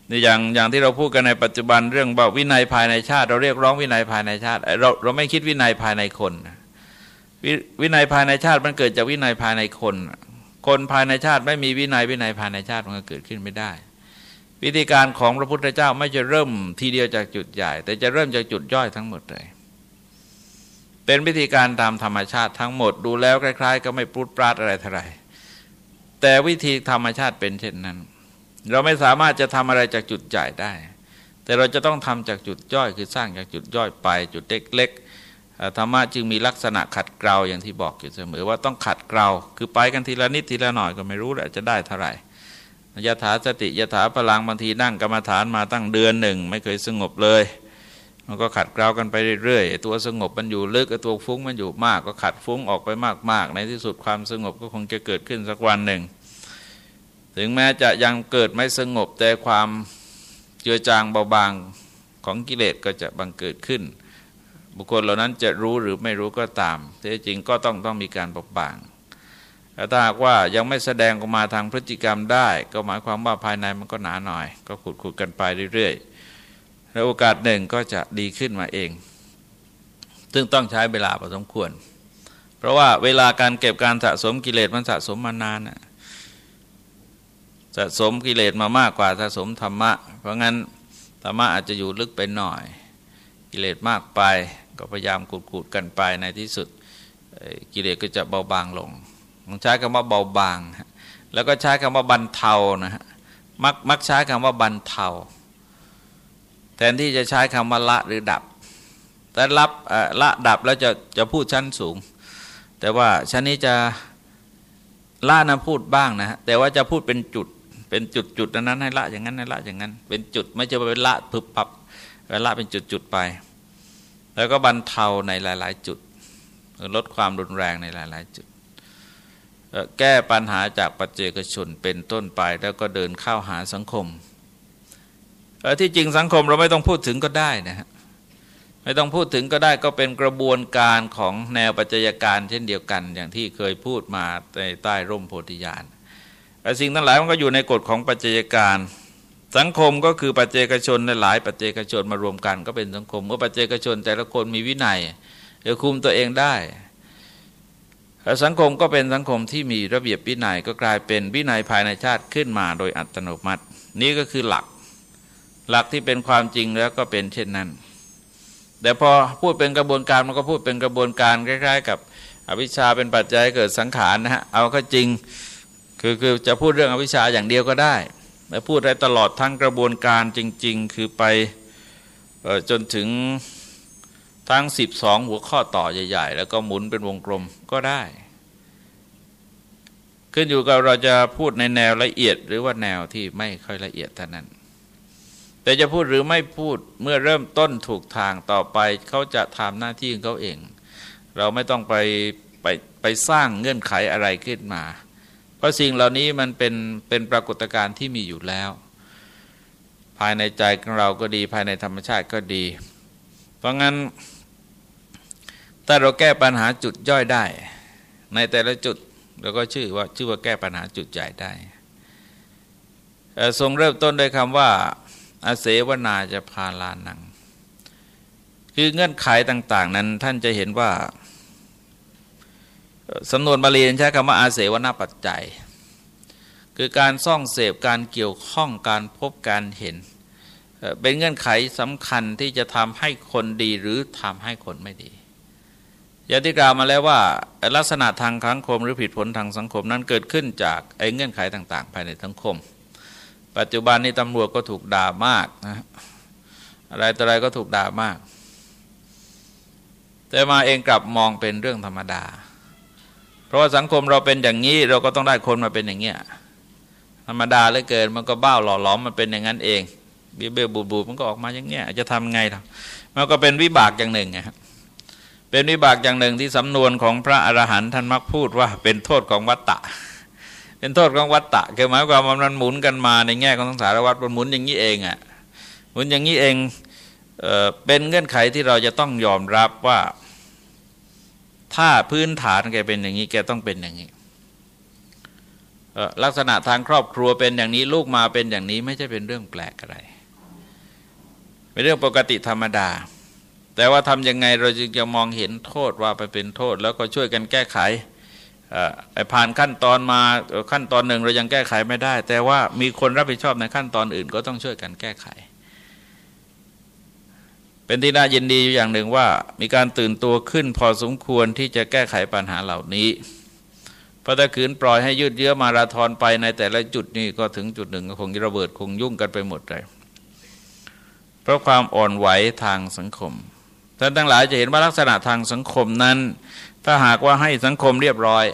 ในอย่างอย่างที่เราพูดกันในปัจจุบันเรื่องว่าวินัยภายในชาติ เราเรียกร้องวินัยภายในชาติ เราเราไม่คิดวินัยภายในคนววินัยภายในชาติมันเกิดจากวินัยภายในคน คนภายในชาติไม่มีวินัยวินัยภายในชาติมันก็เกิดขึ้นไม่ได้ วิธีการของพระพุทธเจ้าไม่จะเริ่มทีเดียวจากจุดใหญ่ แต่จะเริ่มจากจุดย่อยทั้งหมดเลย เป็นวิธีการตามธรรมชาติทั้งหมดดูแล้วคล้าย ๆ ก็ไม่ปรุดปราดอะไรเท่าไหร่แต่วิธีธรรมชาติเป็นเช่นนั้น เราไม่สามารถจะทำอะไรจากจุดใหญ่ได้ แต่เราจะต้องทำจากจุดย่อยคือสร้างจากจุดย่อยไป จุดเล็กๆธรรมะจึงมีลักษณะขัดเกลาอย่างที่บอกอยู่เสมอว่าต้องขัดเกลาคือไปกันทีละนิดทีละหน่อยก็ไม่รู้แหละจะได้เท่าไหร่ยถาสติยถาพลังบางทีนั่งกรรมฐานมาตั้งเดือนหนึ่ง ไม่เคยสงบเลย มันก็ขัดเกลากันไปเรื่อยๆตัวสงบมันอยู่ลึกตัวฟุ้งมันอยู่มาก ก็ขัดฟุ้งออกไปมากๆ ในที่สุดความสงบก็คงจะเกิดขึ้นสักวันหนึ่ง ถึงแม้จะยังเกิดไม่สงบแต่ความเจือจางเบาบางของกิเลสก็จะบังเกิดขึ้น บุคคลเหล่านั้นจะรู้หรือไม่รู้ก็ตามแต่จริงก็ต้องต้องมีการปกบางแต่ถ้าหากว่ายังไม่แสดงออกมาทางพฤติกรรมได้ ก็หมายความว่าภายในมันก็หนาหน่อย ก็ขุดขุดกันไปเรื่อยๆ แล้วโอกาสหนึ่งก็จะดีขึ้นมาเอง ซึ่งต้องใช้เวลาพอสมควร เพราะว่าเวลาการเก็บการสะสมกิเลสมันสะสมมานานนะสะสมกิเลสมามากกว่าสะสมธรรมะ เพราะงั้นธรรมะอาจจะอยู่ลึกไปหน่อย กิเลสมากไป ก็พยายามขูดๆกันไปในที่สุดกิเลสก็จะเบาบางลงต้องใช้คำว่าเบาบาง แล้วก็ใช้คำว่าบรรเทานะฮะมักมักใช้คำว่าบรรเทา แทนที่จะใช้คำว่าละหรือดับ แต่รับละดับแล้วจะจะพูดชั้นสูง แต่ว่าชั้นนี้จะละนะพูดบ้างนะแต่ว่าจะพูดเป็นจุดเป็นจุดจุดนั้นให้ละอย่างนั้นให้ละอย่างนั้น เป็นจุดไม่ใช่เป็นละพึบปับละเป็นจุดจุดไป แล้วก็บรรเทาในหลาย ๆ จุดลดความรุนแรงในหลาย ๆ จุด แก้ปัญหาจากปัจเจกชนเป็นต้นไป แล้วก็เดินเข้าหาสังคม ที่จริงสังคมเราไม่ต้องพูดถึงก็ได้นะฮะไม่ต้องพูดถึงก็ได้ก็เป็นกระบวนการของแนวปัจจัยการเช่นเดียวกัน อย่างที่เคยพูดมาในใต้ร่มโพธิญาณสิ่งทั้งหลายมันก็อยู่ในกฎของปัจจัยการสังคมก็คือปัจเจกชนหลายปัจเจกชนมารวมกันก็เป็นสังคม เมื่อปัจเจกชนแต่ละคนมีวินัยจะคุมตัวเองได้สังคมก็เป็นสังคมที่มีระเบียบวินัยก็กลายเป็นวินัยภายในชาติขึ้นมาโดยอัตโนมัติ นี่ก็คือหลัก หลักที่เป็นความจริงแล้วก็เป็นเช่นนั้น แต่พอพูดเป็นกระบวนการมันก็พูดเป็นกระบวนการคล้าย ๆ กับอวิชชาเป็นปัจจัยเกิดสังขารนะฮะเอาก็จริงคือคือจะพูดเรื่องอวิชชาอย่างเดียวก็ได้แต่พูดได้ตลอดทั้งกระบวนการจริง ๆ คือไปจนถึงทั้ง 12 หัวข้อต่อใหญ่ ๆ แล้วก็หมุนเป็นวงกลมก็ได้ ขึ้นอยู่กับเราจะพูดในแนวละเอียดหรือว่าแนวที่ไม่ค่อยละเอียดเท่านั้น แต่จะพูดหรือไม่พูดเมื่อเริ่มต้นถูกทางต่อไปเขาจะทำหน้าที่ของเขาเอง เราไม่ต้องไปไปไปสร้างเงื่อนไขอะไรขึ้นมา เพราะสิ่งเหล่านี้มันเป็นเป็นปรากฏการณ์ที่มีอยู่แล้ว ภายในใจของเราก็ดีภายในธรรมชาติก็ดี เพราะงั้นถ้าเราแก้ปัญหาจุดย่อยได้ ในแต่ละจุดเราก็ชื่อว่าชื่อว่าแก้ปัญหาจุดใหญ่ได้ทรงเริ่มต้นด้วยคำว่า อาเสวนาจะพาลานัง คือเงื่อนไขต่าง ๆ นั้นท่านจะเห็นว่าสำนวนบาลีใช้คำว่าอาเสวนาปัจจัย คือการซ่องเสพการเกี่ยวข้องการพบการเห็น เป็นเงื่อนไขสำคัญที่จะทำให้คนดีหรือทำให้คนไม่ดีอย่างที่กล่าวมาแล้วว่า ลักษณะทางสังคมหรือผิดผลทางสังคมนั้นเกิดขึ้นจากไอ้เงื่อนไขต่าง ๆ ภายในสังคม ปัจจุบันนี้ตำรวจก็ถูกด่ามากนะอะไรต่ออะไรก็ถูกด่ามาก แต่มาเองกลับมองเป็นเรื่องธรรมดา เพราะว่าสังคมเราเป็นอย่างนี้ เราก็ต้องได้คนมาเป็นอย่างเงี้ยธรรมดาเลยเกินมันก็บ้าหล่อหลอมมันเป็นอย่างนั้นเองเบี้ยเบี้ยบูบูมันก็ออกมาอย่างเงี้ยจะทำไงล่ะมันก็เป็นวิบากอย่างหนึ่งไงครับเป็นวิบากอย่างหนึ่งที่สำนวนของพระอรหันต์ท่านมักพูดว่าเป็นโทษของวัตตะ เป็นโทษของวัตตะคือหมายความว่ามันหมุนกันมาในแง่ของสังสารวัฏมันหมุนอย่างนี้เองอะ่ะหมุนอย่างนี้เองเออเป็นเงื่อนไขที่เราจะต้องยอมรับว่า ถ้าพื้นฐานแกเป็นอย่างนี้แกต้องเป็นอย่างนี้ลักษณะทางครอบครัวเป็นอย่างนี้ลูกมาเป็นอย่างนี้ไม่ใช่เป็นเรื่องแปลกอะไรเป็นเรื่องปกติธรรมดา แต่ว่าทำยังไงเราจึงจะมองเห็นโทษว่าไปเป็นโทษ แล้วก็ช่วยกันแก้ไข ผ่านขั้นตอนมาขั้นตอนหนึ่งเรายังแก้ไขไม่ได้ แต่ว่ามีคนรับผิดชอบในขั้นตอนอื่นก็ต้องช่วยกันแก้ไข เป็นที่น่ายินดีอยู่อย่างหนึ่งว่า มีการตื่นตัวขึ้นพอสมควรที่จะแก้ไขปัญหาเหล่านี้เพราะถ้าขืนปล่อยให้ยืดเยื้อมาราธอนไปในแต่ละจุดนี่ก็ถึงจุดหนึ่งคงระเบิดคงยุ่งกันไปหมดเลย เพราะความอ่อนไหวทางสังคมท่านทั้งหลายจะเห็นว่าลักษณะทางสังคมนั้น ถ้าหากว่าให้สังคมเรียบร้อย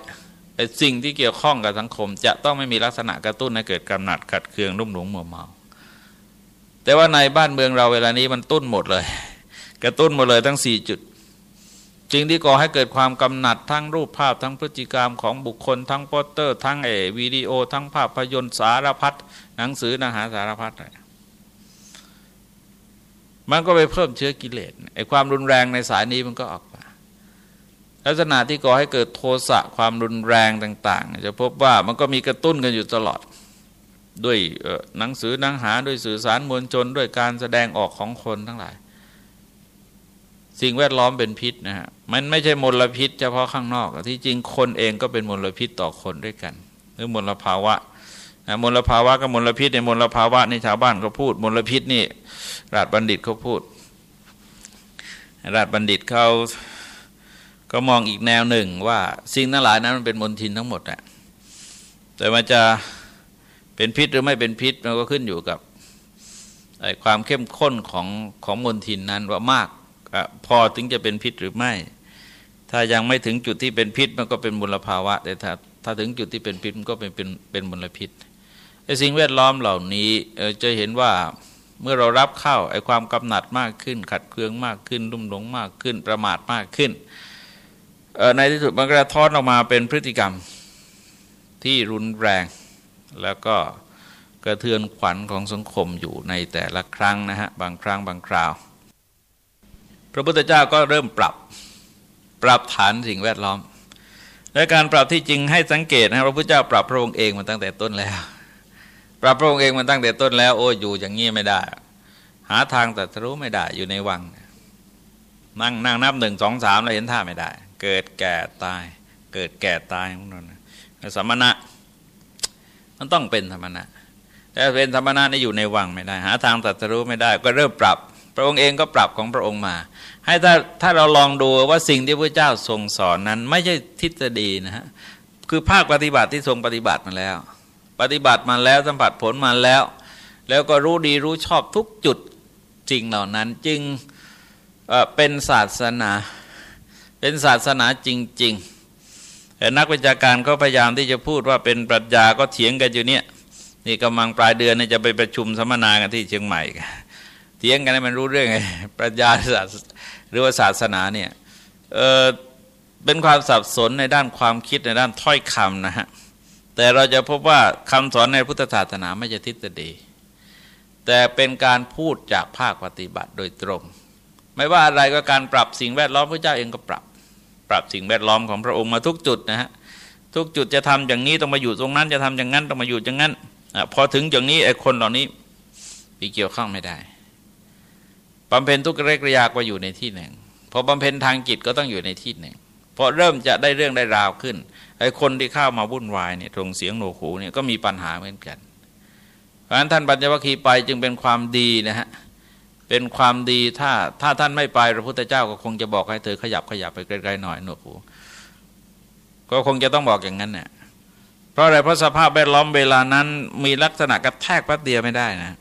สิ่งที่เกี่ยวข้องกับสังคม จะต้องไม่มีลักษณะกระตุ้นให้เกิดกำหนัดขัดเคืองรุ่มหลงมัวเมา แต่ว่าในบ้านเมืองเราเวลานี้มันตุ้นหมดเลย กระตุ้นหมดเลยทั้งสี่จุดจริงที่ก่อให้เกิดความกำหนัดทั้งรูปภาพทั้งพฤติกรรมของบุคคล ทั้งโปสเตอร์ ทั้งเอวิดีโอ ทั้งภาพยนตร์สารพัดหนังสือหนังหาสารพัดมันก็ไปเพิ่มเชื้อกิเลสไอความรุนแรงในสายนี้มันก็ออก ลักษณะที่ก่อให้เกิดโทสะความรุนแรงต่างๆ จะพบว่ามันก็มีกระตุ้นกันอยู่ตลอด ด้วยหนังสือหนังหาด้วยสื่อสารมวลชน ด้วยการแสดงออกของคนทั้งหลาย สิ่งแวดล้อมเป็นพิษนะฮะมันไม่ใช่มลพิษ เฉพาะข้างนอกที่จริงคนเองก็เป็นมลพิษต่อคนด้วยกันหรือมลภาวะมลภาวะกับมลพิษในมลภาวะในชาวบ้านเขาพูด มลพิษนี่ ราชบัณฑิตเขาพูด ราชบัณฑิตเขา ก็มองอีกแนวหนึ่งว่าสิ่งทั้งหลายนั้นมันเป็นมลทินทั้งหมดแหละแต่มันจะเป็นพิษหรือไม่เป็นพิษมันก็ขึ้นอยู่กับความเข้มข้นของของมลทินนั้นว่ามากพอถึงจะเป็นพิษหรือไม่ ถ้ายังไม่ถึงจุดที่เป็นพิษมันก็เป็นมลภาวะ แต่ถ้าถ้าถึงจุดที่เป็นพิษมันก็เป็นเป็นเป็นมลพิษไอ้สิ่งแวดล้อมเหล่านี้จะเห็นว่าเมื่อเรารับเข้าไอ้ความกำหนัดมากขึ้น ขัดเคืองมากขึ้นรุ่มหลงมากขึ้นประมาทมากขึ้น ในที่สุดมันกระท้อนออกมาเป็นพฤติกรรมที่รุนแรง แล้วก็กระเทือนขวัญของสังคมอยู่ในแต่ละครั้งนะฮะ บางครั้งบางคราว พระพุทธเจ้าก็เริ่มปรับปรับฐานสิ่งแวดล้อม และการปรับที่จริงให้สังเกตนะพระพุทธเจ้าปรับพระองค์เองมาตั้งแต่ต้นแล้ว ปรับพระองค์เองมาตั้งแต่ต้นแล้ว โอ้อยู่อย่างนี้ไม่ได้ หาทางแต่รู้ไม่ได้อยู่ในวัง นั่งนั่งนับหนึ่งสองสามเราเห็นท่าไม่ได้ เกิดแก่ตาย เกิดแก่ตายของนั่นสมณะ มันต้องเป็นธรรมณะแต่เป็นธรรมณะนี่อยู่ในวังไม่ได้ หาทางตัดรู้ไม่ได้ ก็เริ่มปรับ พระองค์เองก็ปรับของพระองค์มา ให้ถ้าถ้าเราลองดูว่าสิ่งที่พระเจ้าทรงสอนนั้น ไม่ใช่ทฤษฎีนะฮะคือภาคปฏิบัติที่ทรงปฏิบัติมาแล้ว ปฏิบัติมาแล้วสัมผัสผลมาแล้ว แล้วก็รู้ดีรู้ชอบทุกจุดจริงเหล่านั้น จึงเป็นศาสนา เป็นศาสนาจริงๆแต่นักวิชาการก็พยายามที่จะพูดว่าเป็นปรัชญาก็เถียงกันอยู่เนี่ยนี่กำลังปลายเดือนนี่จะไปประชุมสัมมนากันที่เชียงใหม่เถียงกันให้มันรู้เรื่องไงปรัชญาศาสหรือว่าศาสนาเนี่ยเออเป็นความสับสนในด้านความคิดในด้านถ้อยคำนะฮะแต่เราจะพบว่าคำสอนในพุทธศาสนาไม่ใช่ทฤษฎีแต่เป็นการพูดจากภาคปฏิบัติโดยตรง ไม่ว่าอะไรก็การปรับสิ่งแวดล้อมพระเจ้าเองก็ปรับ ปรับสิ่งแวดล้อมของพระองค์มาทุกจุดนะฮะทุกจุดจะทำอย่างนี้ต้องมาอยู่ตรงนั้น จะทำอย่างนั้นต้องมาอยู่อย่างนั้นพอถึงอย่างนี้ไอ้คนเหล่านี้ปีเกี่ยวข้องไม่ได้บำเพ็ญทุกเรกระยากว่าอยู่ในที่หนึ่งพอบำเพ็ญทางจิตก็ต้องอยู่ในที่หนึ่งพอเริ่มจะได้เรื่องได้ราวขึ้นไอ้คนที่เข้ามาวุ่นวายเนี่ยตรงเสียงโหนหูเนี่ยก็มีปัญหาเหมือนกัน เพราะฉะนั้นท่านปัญญวัคคีไปจึงเป็นความดีนะฮะ เป็นความดีถ้าถ้าท่านไม่ไปพระพุทธเจ้าก็คงจะบอกให้เธอขยับขยับไปไกลๆหน่อยหนวกหูก็คงจะต้องบอกอย่างนั้นเนี่ยเพราะอะไรเพราะสภาพแวดล้อมเวลานั้น มีลักษณะกระแทกแป๊บเดียวไม่ได้นะ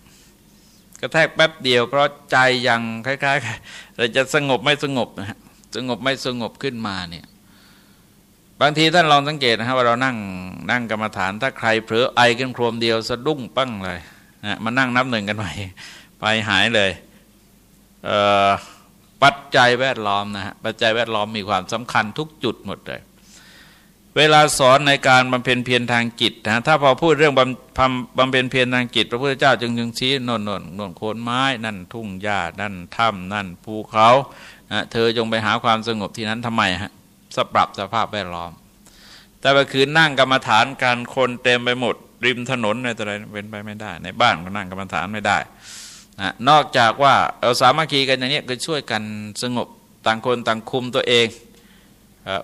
กระแทกแป๊บเดียว เพราะใจยังคล้ายๆเราจะสงบไม่สงบนะฮะสงบไม่สงบขึ้นมาเนี่ยบางทีท่านลองสังเกตนะครับว่าเรานั่งนั่งกรรมฐานถ้าใครเผลอไอกันโครมเดียวสะดุ้งปั้งเลยนะมานั่งนับหนึ่งกันใหม่ไปหายเลย ปัจจัยแวดล้อมนะฮะปัจจัยแวดล้อมมีความสำคัญทุกจุดหมดเลย เวลาสอนในการบำเพ็ญเพียรทางจิตนะถ้าพอพูดเรื่องบำบำเพ็ญเพียรทางจิต พระพุทธเจ้าจึงจึงชี้นนนนนนโคนไม้นั่นทุ่งหญ้านั่นถ้ำนั่นภูเขานะเธอจงไปหาความสงบที่นั้นทำไมฮะสปรับสภาพแวดล้อม แต่ว่าคือนั่งกรรมฐานการคนเต็มไปหมดริมถนนในอะไรเป็นไปไม่ได้ ในบ้านก็นั่งกรรมฐานไม่ได้ นะนอกจากว่าเราสามัคคีกันอย่างนี้ก็ช่วยกันสงบต่างคนต่างคุมตัวเอง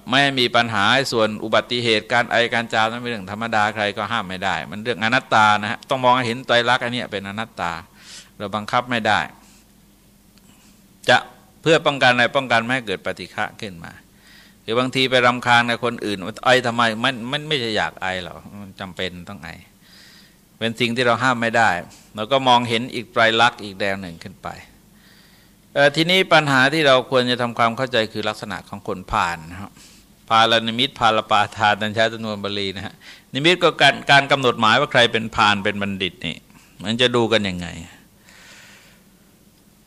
ไม่มีปัญหาส่วนอุบัติเหตุการไอการจามนั้นเป็นเรื่องธรรมดาใครก็ห้ามไม่ได้ มันเรื่องอนัตตานะฮะต้องมองเห็นไตรลักษณ์อันนี้เป็นอนัตตา เราบังคับไม่ได้ จะเพื่อป้องกันอะไรป้องกันไม่ให้เกิดปฏิฆะขึ้นมาหรือบางทีไปรำคาญกับคนอื่นไอทำไมมันมันไม่ใช่อยากไอหรอกมันจำเป็นต้องไอ เป็นสิ่งที่เราห้ามไม่ได้ เราก็มองเห็นอีกไตรลักษณ์อีกแดวหนึ่งขึ้นไปทีนี้ปัญหาที่เราควรจะทำความเข้าใจคือลักษณะของคนผ่านนะครับพาลนิมิตพาลปาทานดันช้จำนวนบาลีนะฮะนิมิตก็การการกำหนดหมายว่าใครเป็นพานเป็นบัณฑิตนี่มันจะดูกันยังไง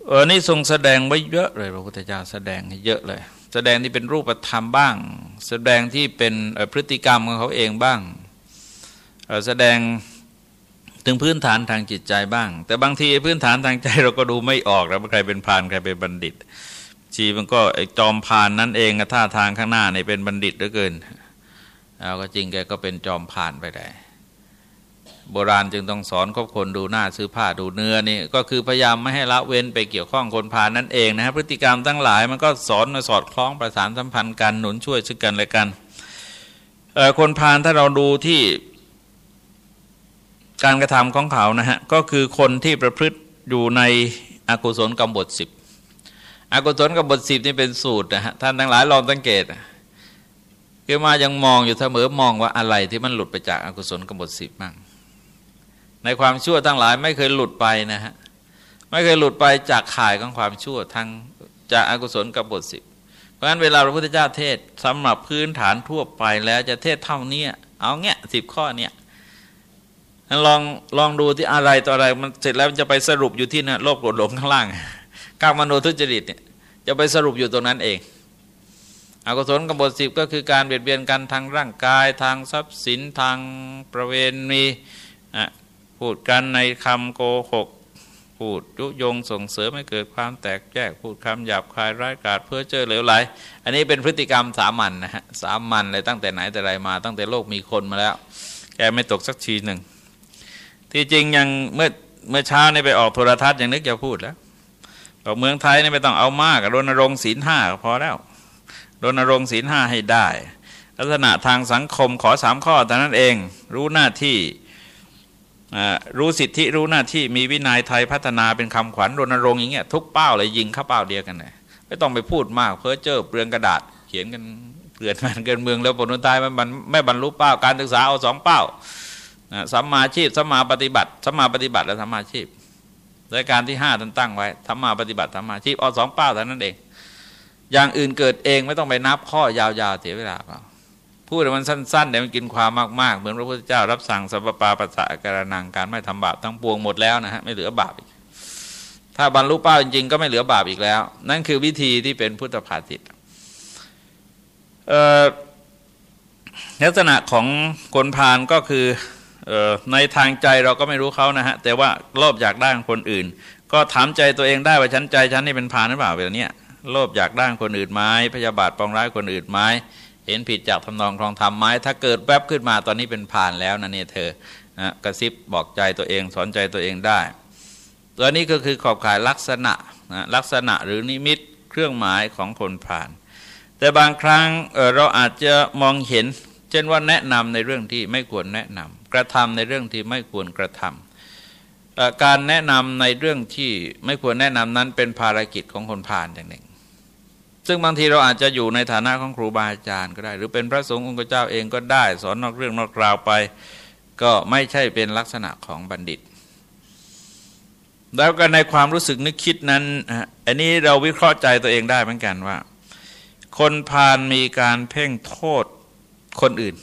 เออนี่ทรงแสดงไว้เยอะเลยพระพุทธเจ้าแสดงให้เยอะเลย แสดงที่เป็นรูปธรรมบ้าง แสดงที่เป็นพฤติกรรมของเขาเองบ้างแสดง ถึงพื้นฐานทางจิตใจบ้าง แต่บางทีพื้นฐานทางใจเราก็ดูไม่ออกแล้วใครเป็นพานใครเป็นบัณฑิต ชีมันก็ไอจอมพานนั่นเองท่าทางข้างหน้าในเป็นบัณฑิตเหลือเกินเอาก็จริงแกก็เป็นจอมพานไปได้โบราณจึงต้องสอนคบคนดูหน้าซื้อผ้าดูเนื้อนี่ก็คือพยายามไม่ให้ละเว้นไปเกี่ยวข้องคนพานนั่นเองนะครับพฤติกรรมทั้งหลายมันก็สอนมาสอดคล้องประสานสัมพันธ์กันหนุนช่วยซึ่งกันและกันคนพานถ้าเราดูที่ การกระทำของเขานะฮะก็คือคนที่ประพฤติอยู่ในอากุศลกรรมบทสิบอกุศลกรรมบทสิบนี่เป็นสูตรนะฮะท่านทั้งหลายลองสังเกตคือมายังมองอยู่เสมอมองว่าอะไรที่มันหลุดไปจากอากุศลกรรมบทสิบบ้างในความชั่วทั้งหลายไม่เคยหลุดไปนะฮะไม่เคยหลุดไปจากข่ายของความชั่วทั้งจากอากุศลกรรมบทสิบเพราะฉะนั้นเวลาพระพุทธเจ้าเทศสำหรับพื้นฐานทั่วไปแล้วจะเทศเท่านี้เอาเงี้ยสิบข้อเนี้ย ลองลองดูที่อะไรต่ออะไรมันเสร็จแล้วจะไปสรุปอยู่ที่นะโลภโกรธหลงข้างล่างกามโนทุจริตเนี่ยจะไปสรุปอยู่ตรงนั้นเองอกุศลกบฏสิบก็คือการเบียดเบียนกันทางร่างกายทางทรัพย์สินทางประเวณีพูดกันในคำโกหกพูดยุยงส่งเสริมให้เกิดความแตกแยกพูดคำหยาบคายร้ายกาจเพื่อเจอเหลวไหล อันนี้เป็นพฤติกรรมสามัญนนะฮะสามัญเลยตั้งแต่ไหนแต่ไรมา ตั้งแต่โลกมีคนมาแล้ว แกไม่ตกสักทีหนึ่ง ที่จริงยังเมื่อเมื่อเช้านี่ไปออกโทรทัศน์ยังนึกจะพูดแล้วบอกเมืองไทยนี่ไม่ต้องเอามากรณรงค์ศีลห้าพอแล้วรณรงค์ศีลห้าให้ได้ ลักษณะทางสังคมขอสามข้อแต่นั้นเองรู้หน้าที่รู้สิทธิรู้หน้าที่มีวินัยไทยพัฒนาเป็นคำขวัญรณรงค์อย่างเงี้ยทุกเป้าเลยยิงเข้าเป้าเดียวกันเลยไม่ต้องไปพูดมากเพ้อเจ้อเปลืองกระดาษ เขียนกันเกลื่อนมันเกินเมืองแล้วผลตายมันไม่บรรลุเป้าการศึกษาเอาสองเป้า สัมมาชีพสัมมาปฏิบัติสัมมาปฏิบัติและสัมมาชีพรายการที่ห้าท่านตั้งไว้สัมมาปฏิบัติสัมมาชีพเอาสองเป้าเท่านั้นเอง อย่างอื่นเกิดเองไม่ต้องไปนับข้อยาวๆเสียเวลาเปล่าพูดมันสั้นๆเดี๋ยวมันกินความมากๆ เหมือนพระพุทธเจ้ารับสั่งสัพปาปัสสะการนังการไม่ทำบาปทั้งปวงหมดแล้วนะฮะไม่เหลือบาปอีกถ้าบรรลุเป้าจริงๆก็ไม่เหลือบาปอีกแล้ว นั่นคือวิธีที่เป็นพุทธภาษิตลักษณะของคนพาลก็คือ ในทางใจเราก็ไม่รู้เขานะฮะ แต่ว่าโลภอยากได้คนอื่น ก็ถามใจตัวเองได้ว่าฉันใจฉันนี่เป็นพาลหรือเปล่าแบบนี้โลภอยากได้คนอื่นไหมพยาบาทปองร้ายคนอื่นไหมเห็นผิดจากทำนองครองธรรมไหมถ้าเกิดแวบขึ้นมาตอนนี้เป็นผ่านแล้วนะเนี่ยเธอนะกระซิบบอกใจตัวเองสอนใจตัวเองได้ ตัวนี้ก็คือขอบข่ายลักษณะนะลักษณะหรือนิมิตเครื่องหมายของคนผ่าน แต่บางครั้งเเราอาจจะมองเห็น เช่นว่าแนะนำในเรื่องที่ไม่ควรแนะนำ กระทำในเรื่องที่ไม่ควรกระทำการแนะนำในเรื่องที่ไม่ควรแนะนำนั้นเป็นภารกิจของคนผ่านอย่างหนึ่ง ซึ่งบางทีเราอาจจะอยู่ในฐานะของครูบาอาจารย์ก็ได้ หรือเป็นพระสงฆ์องค์เจ้าเองก็ได้ สอนนอกเรื่องนอกราวไป ก็ไม่ใช่เป็นลักษณะของบัณฑิตแล้วก็ในความรู้สึกนึกคิดนั้น อันนี้เราวิเคราะห์ใจตัวเองได้เหมือนกันว่า คนพาลมีการเพ่งโทษคนอื่น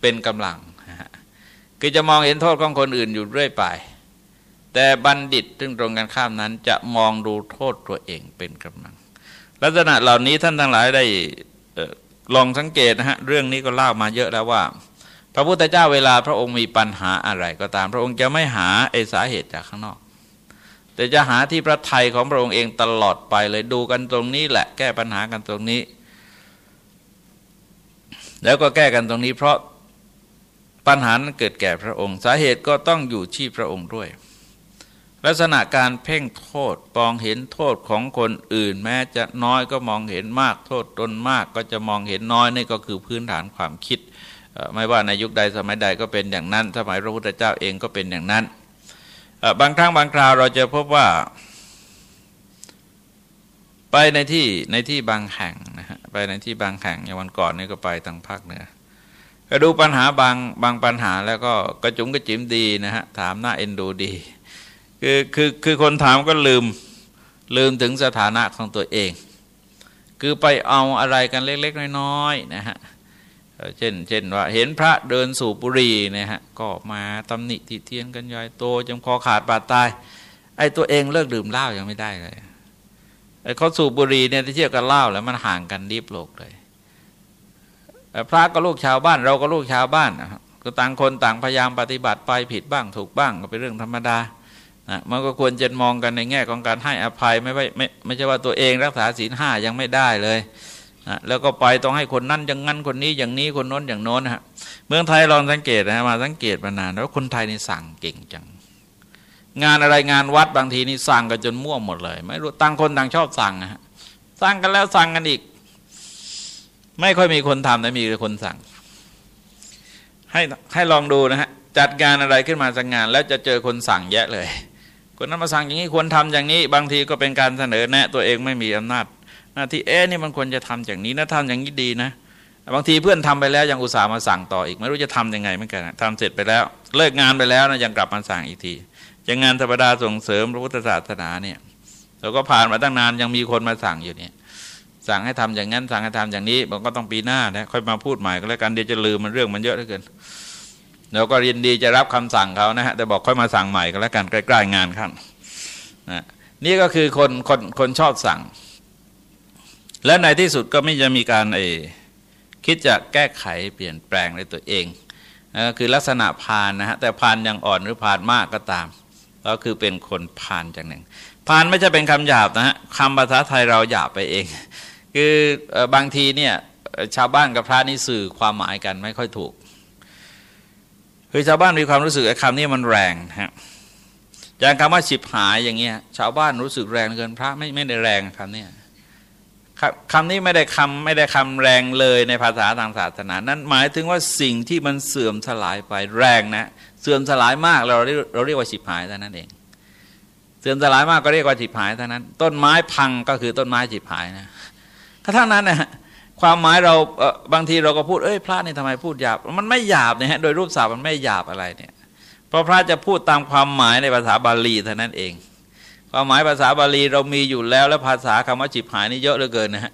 เป็นกำลัง คือจะมองเห็นโทษของคนอื่นอยู่เรื่อยไป แต่บัณฑิตซึ่งตรงกันข้ามนั้น จะมองดูโทษตัวเองเป็นกำลัง ลักษณะเหล่านี้ท่านทั้งหลายได้ลองสังเกตนะฮะเรื่องนี้ก็เล่ามาเยอะแล้วว่า พระพุทธเจ้าเวลาพระองค์มีปัญหาอะไรก็ตาม พระองค์จะไม่หาไอสาเหตุจากข้างนอก แต่จะหาที่พระไทยของพระองค์เองตลอดไปเลยดูกันตรงนี้แหละแก้ปัญหากันตรงนี้ แล้วก็แก้กันตรงนี้เพราะ ปัญหานั้นเกิดแก่พระองค์ สาเหตุก็ต้องอยู่ที่พระองค์ด้วย ลักษณะการเพ่งโทษมองเห็นโทษของคนอื่น แม้จะน้อยก็มองเห็นมาก โทษตนมากก็จะมองเห็นน้อยนี่ก็คือพื้นฐานความคิด ไม่ว่าในยุคใดสมัยใดก็เป็นอย่างนั้น สมัยพระพุทธเจ้าเองก็เป็นอย่างนั้น บางครั้งบางคราวเราจะพบว่าไปในที่ในที่บางแห่งนะฮะไปในที่บางแห่งอย่างวันก่อนนี่ก็ไปทางภาคเหนือ ก็ดูปัญหาบางบางปัญหาแล้วก็กระจุงกระจิ๋มดีนะฮะถามหน้าเอ็นดูดี คือคือคือคนถามก็ลืมลืมถึงสถานะของตัวเอง คือไปเอาอะไรกันเล็ก ๆ น้อยๆนะฮะเช่นเช่นว่าเห็นพระเดินสู่ปุรีนะฮะก็มาตำหนิติเทียนกันย่อยโตจงคอขาดบาดตาย ไอ้ตัวเองเลิกดื่มเหล้ายังไม่ได้เลยไอ้เขาสูบบุหรี่เนี่ยที่เทียบกันเหล้าแล้วมันห่างกันดิบโลกเลย พระก็ลูกชาวบ้านเราก็ลูกชาวบ้านนะครับก็ต่างคนต่างพยายามปฏิบัติไปผิดบ้างถูกบ้างก็เป็นเรื่องธรรมดานะมันก็ควรจะมองกันในแง่ของการให้อภัยไม่ไม่ไม่ไม่ใช่ว่าตัวเองรักษาศีลห้ายังไม่ได้เลยนะแล้วก็ไปต้องให้คนนั้นอย่างนั้นคนนี้อย่างนี้คนน้นอย่างโน้นนะฮะเมืองไทยลองสังเกตนะมาสังเกตมานานแล้วคนไทยนี่สั่งเก่งจัง งานอะไรงานวัดบางทีนี่สั่งกันจนมั่วหมดเลย ไม่รู้ต่างคนต่างชอบสั่งนะฮะสั่งกันแล้วสั่งกันอีก ไม่ค่อยมีคนทำแต่มีคนสั่ง ให้ให้ลองดูนะฮะจัดงานอะไรขึ้นมาสักงาน แล้วจะเจอคนสั่งแยะเลย คนนั้นมาสั่งอย่างนี้ควรทำอย่างนี้ บางทีก็เป็นการเสนอแนะ ตัวเองไม่มีอำนาจหน้าที่เอ๊นี่มันควรจะทำอย่างนี้นะทำอย่างนี้ดีนะบางทีเพื่อนทำไปแล้วยังอุตส่าห์มาสั่งต่ออีก ไม่รู้จะทํำยังไงเหมือนกันทำเสร็จไปแล้ว เลิกงานไปแล้วนะยังกลับมาสั่งอีกทีจะงานธรรมดาส่งเสริมพระพุทธศาสนาเนี่ยเราก็ผ่านมาตั้งนานยังมีคนมาสั่งอยู่เนี่ย สั่งให้ทำอย่างนั้น สั่งให้ทำอย่างนี้มันก็ต้องปีหน้านะค่อยมาพูดใหม่ก็แล้วกันเดี๋ยวจะลืมมันเรื่องมันเยอะเหลือเกินเราก็ยินดีจะรับคำสั่งเขานะฮะแต่บอกค่อยมาสั่งใหม่ก็แล้วกันใกล้ๆงานขั้นนะนี่ก็คือคนคนคนชอบสั่ง และในที่สุดก็ไม่จะมีการไอคิดจะแก้ไขเปลี่ยนแปลงในตัวเองนะคือลักษณะพานนะฮะแต่พานยังอ่อนหรือพานมากก็ตาม ก็คือเป็นคนพานจากหนึ่งพานไม่ใช่เป็นคำหยาบนะฮะคำภาษาไทยเราหยาบไปเอง คือบางทีเนี่ยชาวบ้านกับพระนี่สื่อความหมายกันไม่ค่อยถูก คือชาวบ้านมีความรู้สึกไอ้คำนี้มันแรงฮะอย่างคำว่าฉิบหายอย่างเงี้ย ชาวบ้านรู้สึกแรงเกินพระไม่ไม่ได้แรงคำนี้คำนี้ไม่ได้คำไม่ได้คำแรงเลยในภาษาทางศาสนา นั้นหมายถึงว่าสิ่งที่มันเสื่อมสลายไปแรงนะเสื่อมสลายมากเราเราเรียกว่าฉิบหายเท่านั้นเอง เสื่อมสลายมากก็เรียกว่าฉิบหายเท่านั้น ต้นไม้พังก็คือต้นไม้ฉิบหายนะ เท่านั้นนะความหมายเราบางทีเราก็พูดเอ้ยพระนี่ทำไมพูดหยาบ มันไม่หยาบเนี่ยฮะโดยรูปศัพท์มันไม่หยาบอะไรเนี่ยเพราะพระจะพูดตามความหมายในภาษาบาลีเท่านั้นเอง ความหมายภาษาบาลีเรามีอยู่แล้ว แล้วภาษาคำว่าจิบหายนี่เยอะเหลือเกินนะฮะ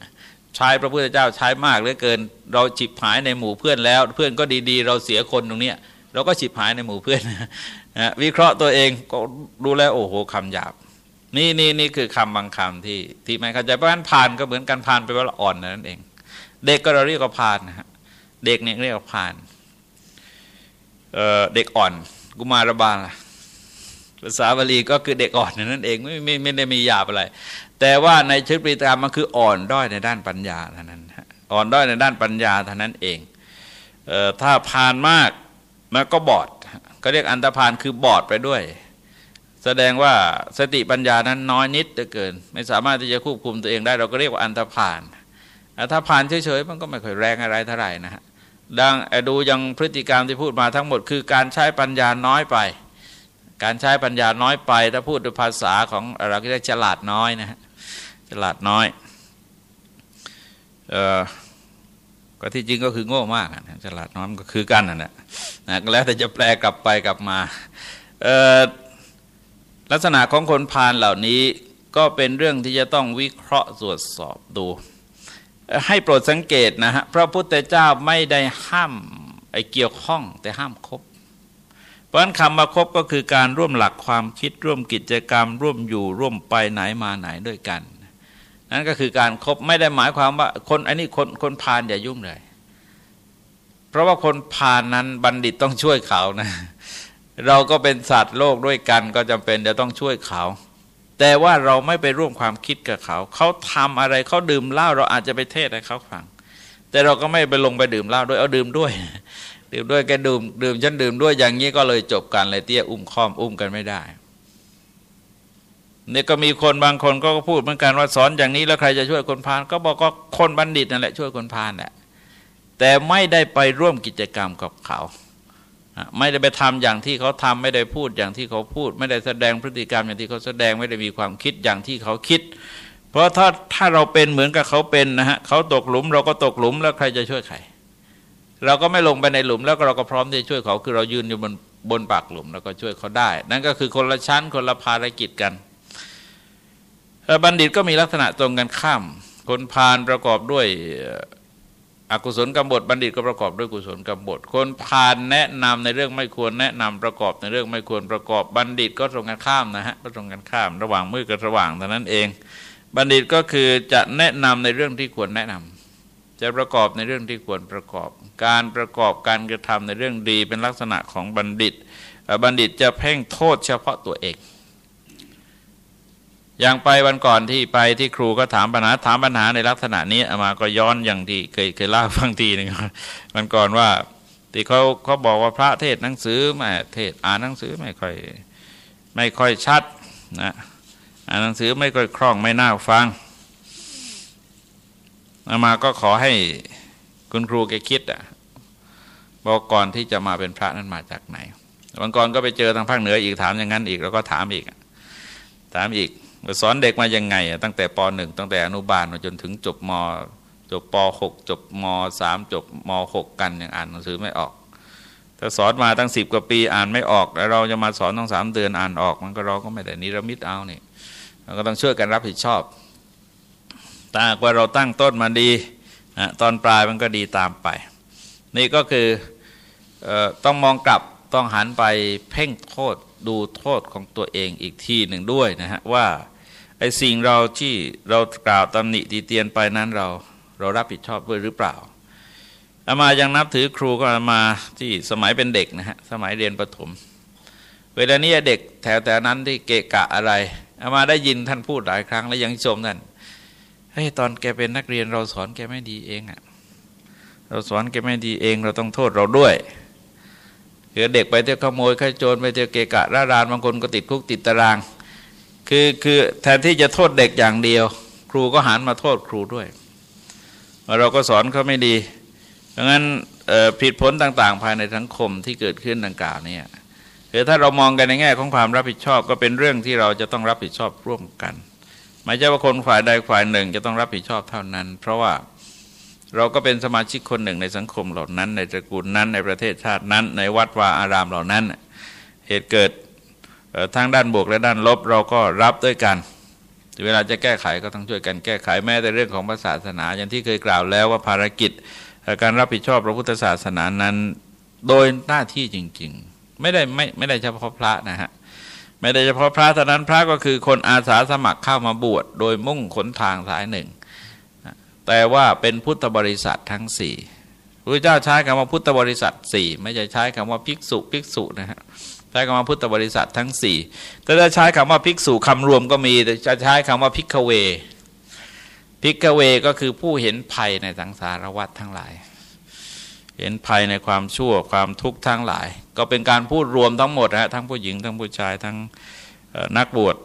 ใช้พระพุทธเจ้าใช้มากเหลือเกิน เราจิบหายในหมู่เพื่อนแล้ว เพื่อนก็ดีๆ เราเสียคนตรงเนี้ยเราก็จิบหายในหมู่เพื่อนนะวิเคราะห์ตัวเองก็ดูแลโอ้โหคำหยาบ นี่นี่นี่คือคำบางคำที่ที่ไม่เข้าใจเพราะฉะนั้นผ่านก็เหมือนกันผ่านไปว่าอ่อนนั่นเอง เด็กก็เราเรียกว่าพานนะฮะเด็กเนี่ยเรียกว่าพานเเด็กอ่อน กุมารบาลภาษาบาลีก็คือเด็กอ่อนนั่นเองไม่ไม่ไม่ได้มีหยาบอะไร แต่ว่าในชุดปริตามมันคืออ่อนด้อยในด้านปัญญาเท่านั้นอ่อนด้อยในด้านปัญญาเท่านั้นเองเออถ้าพานมากมันก็บอดก็เรียกอันตรพานคือบอดไปด้วย แสดงว่าสติปัญญานั้นน้อยนิดเกิน ไม่สามารถที่จะควบคุมตัวเองได้ เราก็เรียกว่าอันตรพานถ้าผ่านเฉยๆมันก็ไม่ค่อยแรงอะไรเท่าไหร่นะฮะดังดูยังพฤติกรรมที่พูดมาทั้งหมด คือการใช้ปัญญาน้อยไป การใช้ปัญญาน้อยไป ถ้าพูดด้วยภาษาของเราก็จะฉลาดน้อยนะฮะฉลาดน้อยเออก็ที่จริงก็คือโง่มากนะฉลาดน้อยก็คือกันนะนะแล้วแต่จะแปลกลับไปกลับมาเออ ลักษณะของคนพาลเหล่านี้ก็เป็นเรื่องที่จะต้องวิเคราะห์ตรวจสอบดู ให้โปรดสังเกตนะฮะพระพุทธเจ้าไม่ได้ห้ามไอ้เกี่ยวข้องแต่ห้ามคบ เพราะฉะนั้นคำมาคบก็คือการร่วมหลักความคิดร่วมกิจกรรม ร่วมอยู่ร่วมไปไหนมาไหนด้วยกัน นั่นก็คือการครบไม่ได้หมายความว่าคนอันนี้คนคนพาลอย่ายุ่งเลย เพราะว่าคนพาลนั้นบัณฑิตต้องช่วยเขานะ เราก็เป็นสัตว์โลกด้วยกันก็จำเป็นจะต้องช่วยเขา แต่ว่าเราไม่ไปร่วมความคิดกับเขา เขาทำอะไรเขาดื่มเหล้าเราอาจจะไปเทศให้เขาฟัง แต่เราก็ไม่ไปลงไปดื่มเหล้าด้วยเอาดื่มด้วย ดื่มด้วยแกดื่มดื่มฉันดื่มด้วยอย่างนี้ก็เลยจบกันเลยเตี้ยอุ้มค้อมอุ้มกันไม่ได้เนี่ยก็มีคนบางคนก็พูดเหมือนกันว่าสอนอย่างนี้แล้วใครจะช่วยคนพาลก็บอกก็คนบัณฑิตนั่นแหละช่วยคนพาลแหละแต่ไม่ได้ไปร่วมกิจกรรมกับเขา ไม่ได้ไปทำอย่างที่เขาทำไม่ได้พูดอย่างที่เขาพูด ไม่ได้แสดงพฤติกรรมอย่างที่เขาแสดงไม่ได้มีความคิดอย่างที่เขาคิด เพราะถ้าถ้าเราเป็นเหมือนกับเขาเป็นนะฮะเขาตกหลุม เราก็ตกหลุมแล้วใครจะช่วยใครเราก็ไม่ลงไปในหลุมแล้วเราก็พร้อมที่จะช่วยเขาคือเรายืนอยู่บนบนปากหลุมแล้วก็ช่วยเขาได้ นั่นก็คือคนละชั้นคนละภารกิจกันบัณฑิตก็มีลักษณะตรงกันข้าม คนพาลประกอบด้วย อกุศลกรรมบทบัณฑิตก็ประกอบด้วยกุศลกรรมบท คนผ่านแนะนำในเรื่องไม่ควรแนะนำประกอบในเรื่องไม่ควรประกอบบัณฑิตก็ตรงกันข้ามนะฮะก็ตรงกันข้าม ระหว่างมืดกับระหว่างเท่านั้นเอง บัณฑิตก็คือจะแนะนำในเรื่องที่ควรแนะนำจะประกอบในเรื่องที่ควรประกอบ การประกอบการกระทำในเรื่องดีเป็นลักษณะของบัณฑิต บัณฑิตจะเพ่งโทษเฉพาะตัวเอง อย่างไปวันก่อนที่ไปที่ครูก็ถามปัญหาถามปัญหาในลักษณะนี้อามาก็ย้อนอย่างที่เคยเคยเล่าฟังทีหนึ่งวันก่อนว่าที่เขาเขาบอกว่าพระเทศหนังสือไม่เทศอ่านหนังสือไม่ค่อยไม่ค่อยชัดนะอ่านหนังสือไม่ค่อยคล่องไม่น่าฟังอามาก็ขอให้คุณครูแกคิดอะบอกก่อนที่จะมาเป็นพระนั้นมาจากไหนวันก่อนก็ไปเจอทางภาคเหนืออีกถามอย่างนั้นอีกแล้วก็ถามอีก ถามอีก สอนเด็กมายังไง ตั้งแต่ปหนึ่งตั้งแต่อนุบาลจนถึงจบมจบปหกจบมสามจบมหกกันยังอ่านหนังสือไม่ออก ถ้าสอนมาตั้งสิบกว่าปีอ่านไม่ออก แล้วเราจะมาสอนต้องสามเดือนอ่านออก มันก็เราก็ไม่ได้นิรมิตเอาเนี่เราก็ต้องช่วยกันรับผิดชอบถ้าว่าเราตั้งต้นมาดีนะตอนปลายมันก็ดีตามไป นี่ก็คืออต้องมองกลับต้องหันไปเพ่งโทษดูโทษของตัวเองอีกทีหนึ่งด้วยนะฮะว่า อ้สิ่งเราที่เรากล่าวตำหนิตีเตียนไปนั้นเราเรารับผิดชอบด้วยหรือเปล่าอามายังนับถือครูก็มาที่สมัยเป็นเด็กนะฮะสมัยเรียนประถม เวลานี้เด็กแถวแต่นั้นที่เกะกะอะไรอามาได้ยินท่านพูดหลายครั้งแล้วยังชมท่านเฮ้ยตอนแกเป็นนักเรียนเราสอนแกไม่ดีเองอะเราสอนแกไม่ดีเองเราต้องโทษเราด้วยคือเด็กไปเที่ยวขโมยขโจรไปเที่ยวเกะกะร่ารานบางคนก็ติดคุกติดตาราง คือคือแทนที่จะโทษเด็กอย่างเดียว ครูก็หันมาโทษครูด้วยเราก็สอนเขาไม่ดีดังนั้นผิดผลต่างๆ ภายในสังคมที่เกิดขึ้นดังกล่าวนี่คือถ้าเรามองกันในแง่ของความรับผิดชอบก็เป็นเรื่องที่เราจะต้องรับผิดชอบร่วมกันไม่ใช่ว่าคนฝ่ายใดฝ่ายหนึ่งจะต้องรับผิดชอบเท่านั้น เพราะว่าเราก็เป็นสมาชิกคนหนึ่งในสังคมเหล่านั้น ในตระกูลนั้นในประเทศชาตินั้น ในวัดวาอารามเหล่านั้น เหตุเกิด ทั้งด้านบวกและด้านลบเราก็รับด้วยกัน เวลาจะแก้ไขก็ต้องช่วยกันแก้ไขแม้แต่เรื่องของศาสนา อย่างที่เคยกล่าวแล้วว่าภารกิจ การรับผิดชอบพระพุทธศาสนานั้น โดยหน้าที่จริง ๆ ไม่ได้ไม่ไม่ได้เฉพาะพระนะฮะไม่ได้เฉพาะพระเท่านั้นพระก็คือคนอาสาสมัครเข้ามาบวชโดยมุ่งขนทางสายหนึ่ง แต่ว่าเป็นพุทธบริษัททั้งสี่พระเจ้าใช้คำว่าพุทธบริษัทสี่ไม่ใช่ใช้คำว่าภิกษุภิกษุนะฮะ ช้คำว่าพุทธบริษัททั้งสี่แต่ถ้าใช้คำว่าภิกษุคำรวมก็มีแต่จะใช้คำว่าภิกเวภิกเวก็คือผู้เห็นภัยในสังสารวัฏทั้งหลาย เห็นภัยในความชั่วความทุกข์ทั้งหลาย ก็เป็นการพูดรวมทั้งหมดนะทั้งผู้หญิงทั้งผู้ชายทั้งนักบวช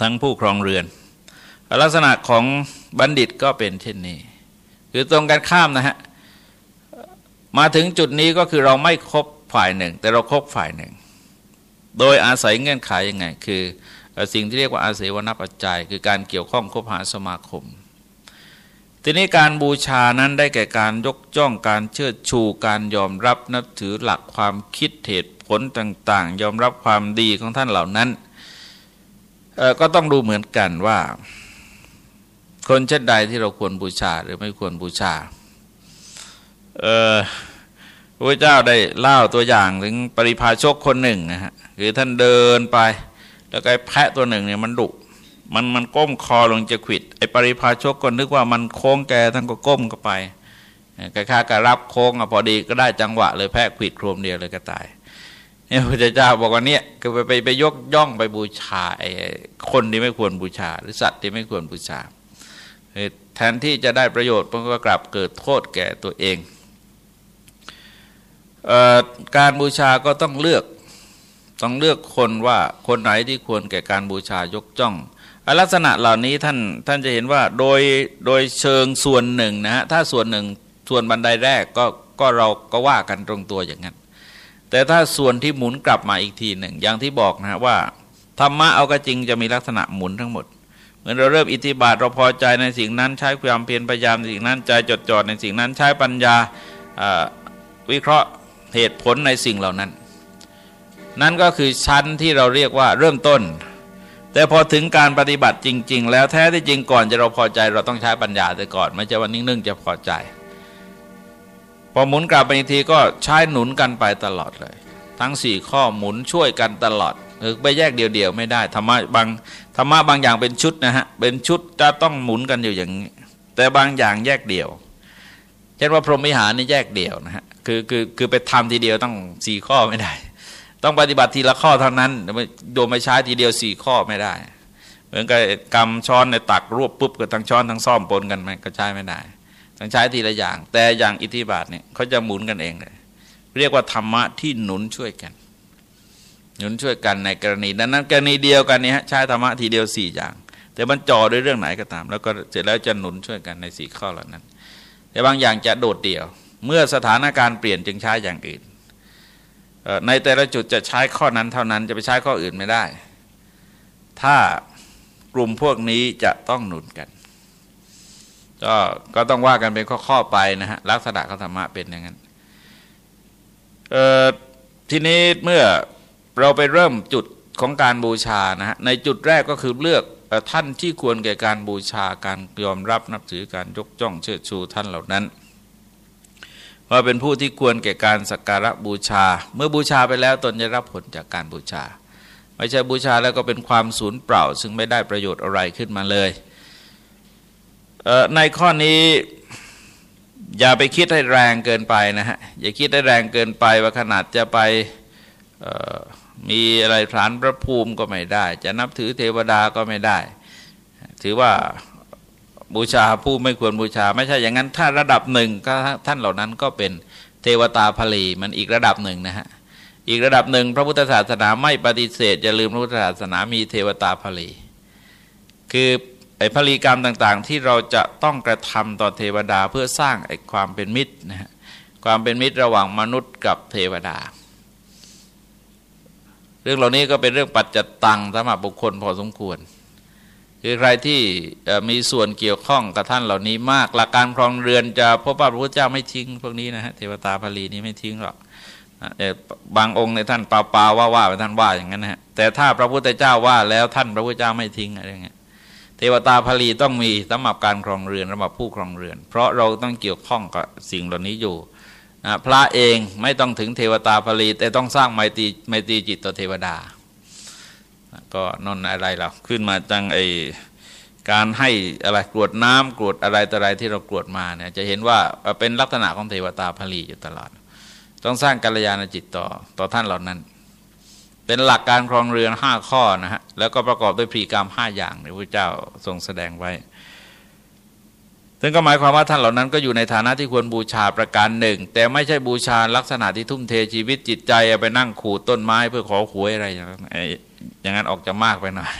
ทั้งผู้ครองเรือน ลักษณะของบัณฑิตก็เป็นเช่นนี้ คือตรงกันข้ามนะฮะมาถึงจุดนี้ก็คือเราไม่ครบ ฝ่ายหนึ่ง แต่เราครบฝ่ายหนึ่ง โดยอาศัยเงื่อนไขยังไง คือสิ่งที่เรียกว่าอาศัยวณปัจจัย คือการเกี่ยวข้องคบหาสมาคม ทีนี้การบูชานั้นได้แก่การยกจ้องการเชิดชูการยอมรับนับถือหลักความคิดเหตุผลต่าง ๆ ยอมรับความดีของท่านเหล่านั้นก็ต้องดูเหมือนกันว่า คนเช่นใดที่เราควรบูชาหรือไม่ควรบูชา เออ พระเจ้าได้เล่าตัวอย่างถึงปริพาชกคนหนึ่งนะฮะคือท่านเดินไป แล้วก็แพะตัวหนึ่งเนี่ยมันดุมันมันก้มคอลงจะขิดไอ้ปริพาชกก็นึกว่ามันโค้งแกท่านก็ก้มก็ไปกระค่ากระรับโค้งอะพอดีก็ได้จังหวะเลยแพะขิดโครมเดียวเลยก็ตายเนี่ยพระเจ้าบอกว่าเนี่ยคือไปไปไปยกย่องไปบูชาไอ้คนที่ไม่ควรบูชา หรือสัตว์ที่ไม่ควรบูชาแทนที่จะได้ประโยชน์มันก็กลับเกิดโทษแก่ตัวเอง การบูชาก็ต้องเลือกต้องเลือกคนว่าคนไหนที่ควรแก่การบูชายกจ้องลักษณะเหล่านี้ท่านท่านจะเห็นว่าโดยโดยเชิงส่วนหนึ่งนะฮะถ้าส่วนหนึ่งส่วนบันไดแรกก็ก็เราก็ว่ากันตรงตัวอย่างนั้น แต่ถ้าส่วนที่หมุนกลับมาอีกทีหนึ่งอย่างที่บอกนะว่าธรรมะเอาก็จริงจะมีลักษณะหมุนทั้งหมด เหมื่อเราเริ่มอิทธิบาทเราพอใจในสิ่งนั้นใช้ความเพียรพยายามในสิ่งนั้นใจจดจ่อในสิ่งนั้นใช้ปัญญาวิเคราะห์ เหตุผลในสิ่งเหล่านั้น นั่นก็คือชั้นที่เราเรียกว่าเริ่มต้น แต่พอถึงการปฏิบัติจริง ๆ แล้วแท้ที่จริงก่อนจะเราพอใจเราต้องใช้ปัญญาแต่ก่อน ไม่ใช่วันนิ่งๆจะพอใจ พอหมุนกลับไปอีกทีก็ใช้หนุนกันไปตลอดเลย ทั้งสี่ข้อหมุนช่วยกันตลอดคือไปแยกเดียวๆไม่ได้ธรรมะบางธรรมะบางอย่างเป็นชุดนะฮะเป็นชุดจะต้องหมุนกันอยู่อย่างนี้แต่บางอย่างแยกเดี่ยว เช่นว่าพรหมิหารนี่แยกเดี่ยวนะฮะ คือคือคือไปทำทีเดียวต้องสี่ข้อไม่ได้ ต้องปฏิบัติทีละข้อเท่านั้นโดยไม่ใช้ทีเดียวสี่ข้อไม่ได้ เหมือนกับกำช้อนในตักรวบปุ๊บกับทั้งช้อนทั้งซ่อมปนกันมันก็ใช้ไม่ได้ต้องใช้ทีละอย่าง แต่อย่างอิทธิบาทเนี่ยเขาจะหมุนกันเองเลยเรียกว่าธรรมะที่หนุนช่วยกัน หนุนช่วยกันในกรณีนั้นนั้นกรณีเดียวกันนี้ฮะใช้ธรรมะทีเดียวสี่อย่าง แต่มันจ่อด้วยเรื่องไหนก็ตาม แล้วก็เสร็จแล้วจะหนุนช่วยกันในสี่ข้อเหล่านั้น แต่บางอย่างจะโดดเดี่ยว เมื่อสถานการณ์เปลี่ยนจึงใช้อย่างอื่น ในแต่ละจุดจะใช้ข้อนั้นเท่านั้นจะไปใช้ข้ออื่นไม่ได้ ถ้ากลุ่มพวกนี้จะต้องหนุนกัน ก็ก็ต้องว่ากันเป็นข้อๆไปนะฮะลักษณะของธรรมะเป็นอย่างนั้นทีนี้เมื่อเราไปเริ่มจุดของการบูชานะฮะในจุดแรกก็คือเลือกท่านที่ควรแก่การบูชาการยอมรับนับถือการยกจ้องเชิดชูท่านเหล่านั้น ว่าเป็นผู้ที่ควรแก่การสักการะบูชา เมื่อบูชาไปแล้วตนจะรับผลจากการบูชา ไม่ใช่บูชาแล้วก็เป็นความสูญเปล่า ซึ่งไม่ได้ประโยชน์อะไรขึ้นมาเลยในข้อนี้อย่าไปคิดให้แรงเกินไปนะฮะอย่าคิดให้แรงเกินไปว่าขนาดจะไปมีอะไรฐานพระภูมิก็ไม่ได้ จะนับถือเทวดาก็ไม่ได้ ถือว่า บูชาผู้ไม่ควรบูชา ไม่ใช่อย่างนั้น ถ้าระดับหนึ่งก็ท่านเหล่านั้นก็เป็นเทวตาพลีมันอีกระดับหนึ่งนะฮะอีกระดับหนึ่งพระพุทธศาสนาไม่ปฏิเสธอย่าลืมพระพุทธศาสนามีเทวตาพลีคือไอ้พลีกรรมต่าง ๆ ที่เราจะต้องกระทำต่อเทวดาเพื่อสร้างไอ้ความเป็นมิตรนะฮะความเป็นมิตรระหว่างมนุษย์กับเทวดา เรื่องเหล่านี้ก็เป็นเรื่องปัจจตังสำหรับบุคคลพอสมควร คือใครที่มีส่วนเกี่ยวข้องกับท่านเหล่านี้มากหลักการครองเรือนจะพบว่าพระพุทธเจ้าไม่ทิ้งพวกนี้นะฮะเทวตาพลีนี้ไม่ทิ้งหรอกบางองค์ในท่านเปล่าๆว่าว่าไปท่านว่าอย่างนั้นนะฮะแต่ถ้าพระพุทธเจ้าว่าแล้วท่านพระพุทธเจ้าไม่ทิ้งอะไรเงี้ยเทวตาพลีต้องมีสำหรับการครองเรือนสำหรับผู้ครองเรือน เพราะเราต้องเกี่ยวข้องกับสิ่งเหล่านี้อยู่พระเองไม่ต้องถึงเทวตาพลีแต่ต้องสร้างไมตรีไมตรีจิตต่อเทวดา ก็นอนอะไรเราขึ้นมาจังไอการให้อะไรกรวดน้ำกรวดอะไรต่ออะไรที่เรากรวดมาเนี่ยจะเห็นว่าเป็นลักษณะของเทวตาพลีอยู่ตลอด ต้องสร้างกัลยาณจิตต่อต่อท่านเหล่านั้น เป็นหลักการครองเรือนห้าข้อนะฮะแล้วก็ประกอบด้วยพรีกรรมห้าอย่างที่พระเจ้าทรงแสดงไว้ ซึ่งก็หมายความว่าท่านเหล่านั้นก็อยู่ในฐานะที่ควรบูชาประการหนึ่ง แต่ไม่ใช่บูชาลักษณะที่ทุ่มเทชีวิตจิตใจไปนั่งขูดต้นไม้เพื่อขอหวยอะไรอย่างนั้น อย่างนั้นออกจะมากไปหน่อย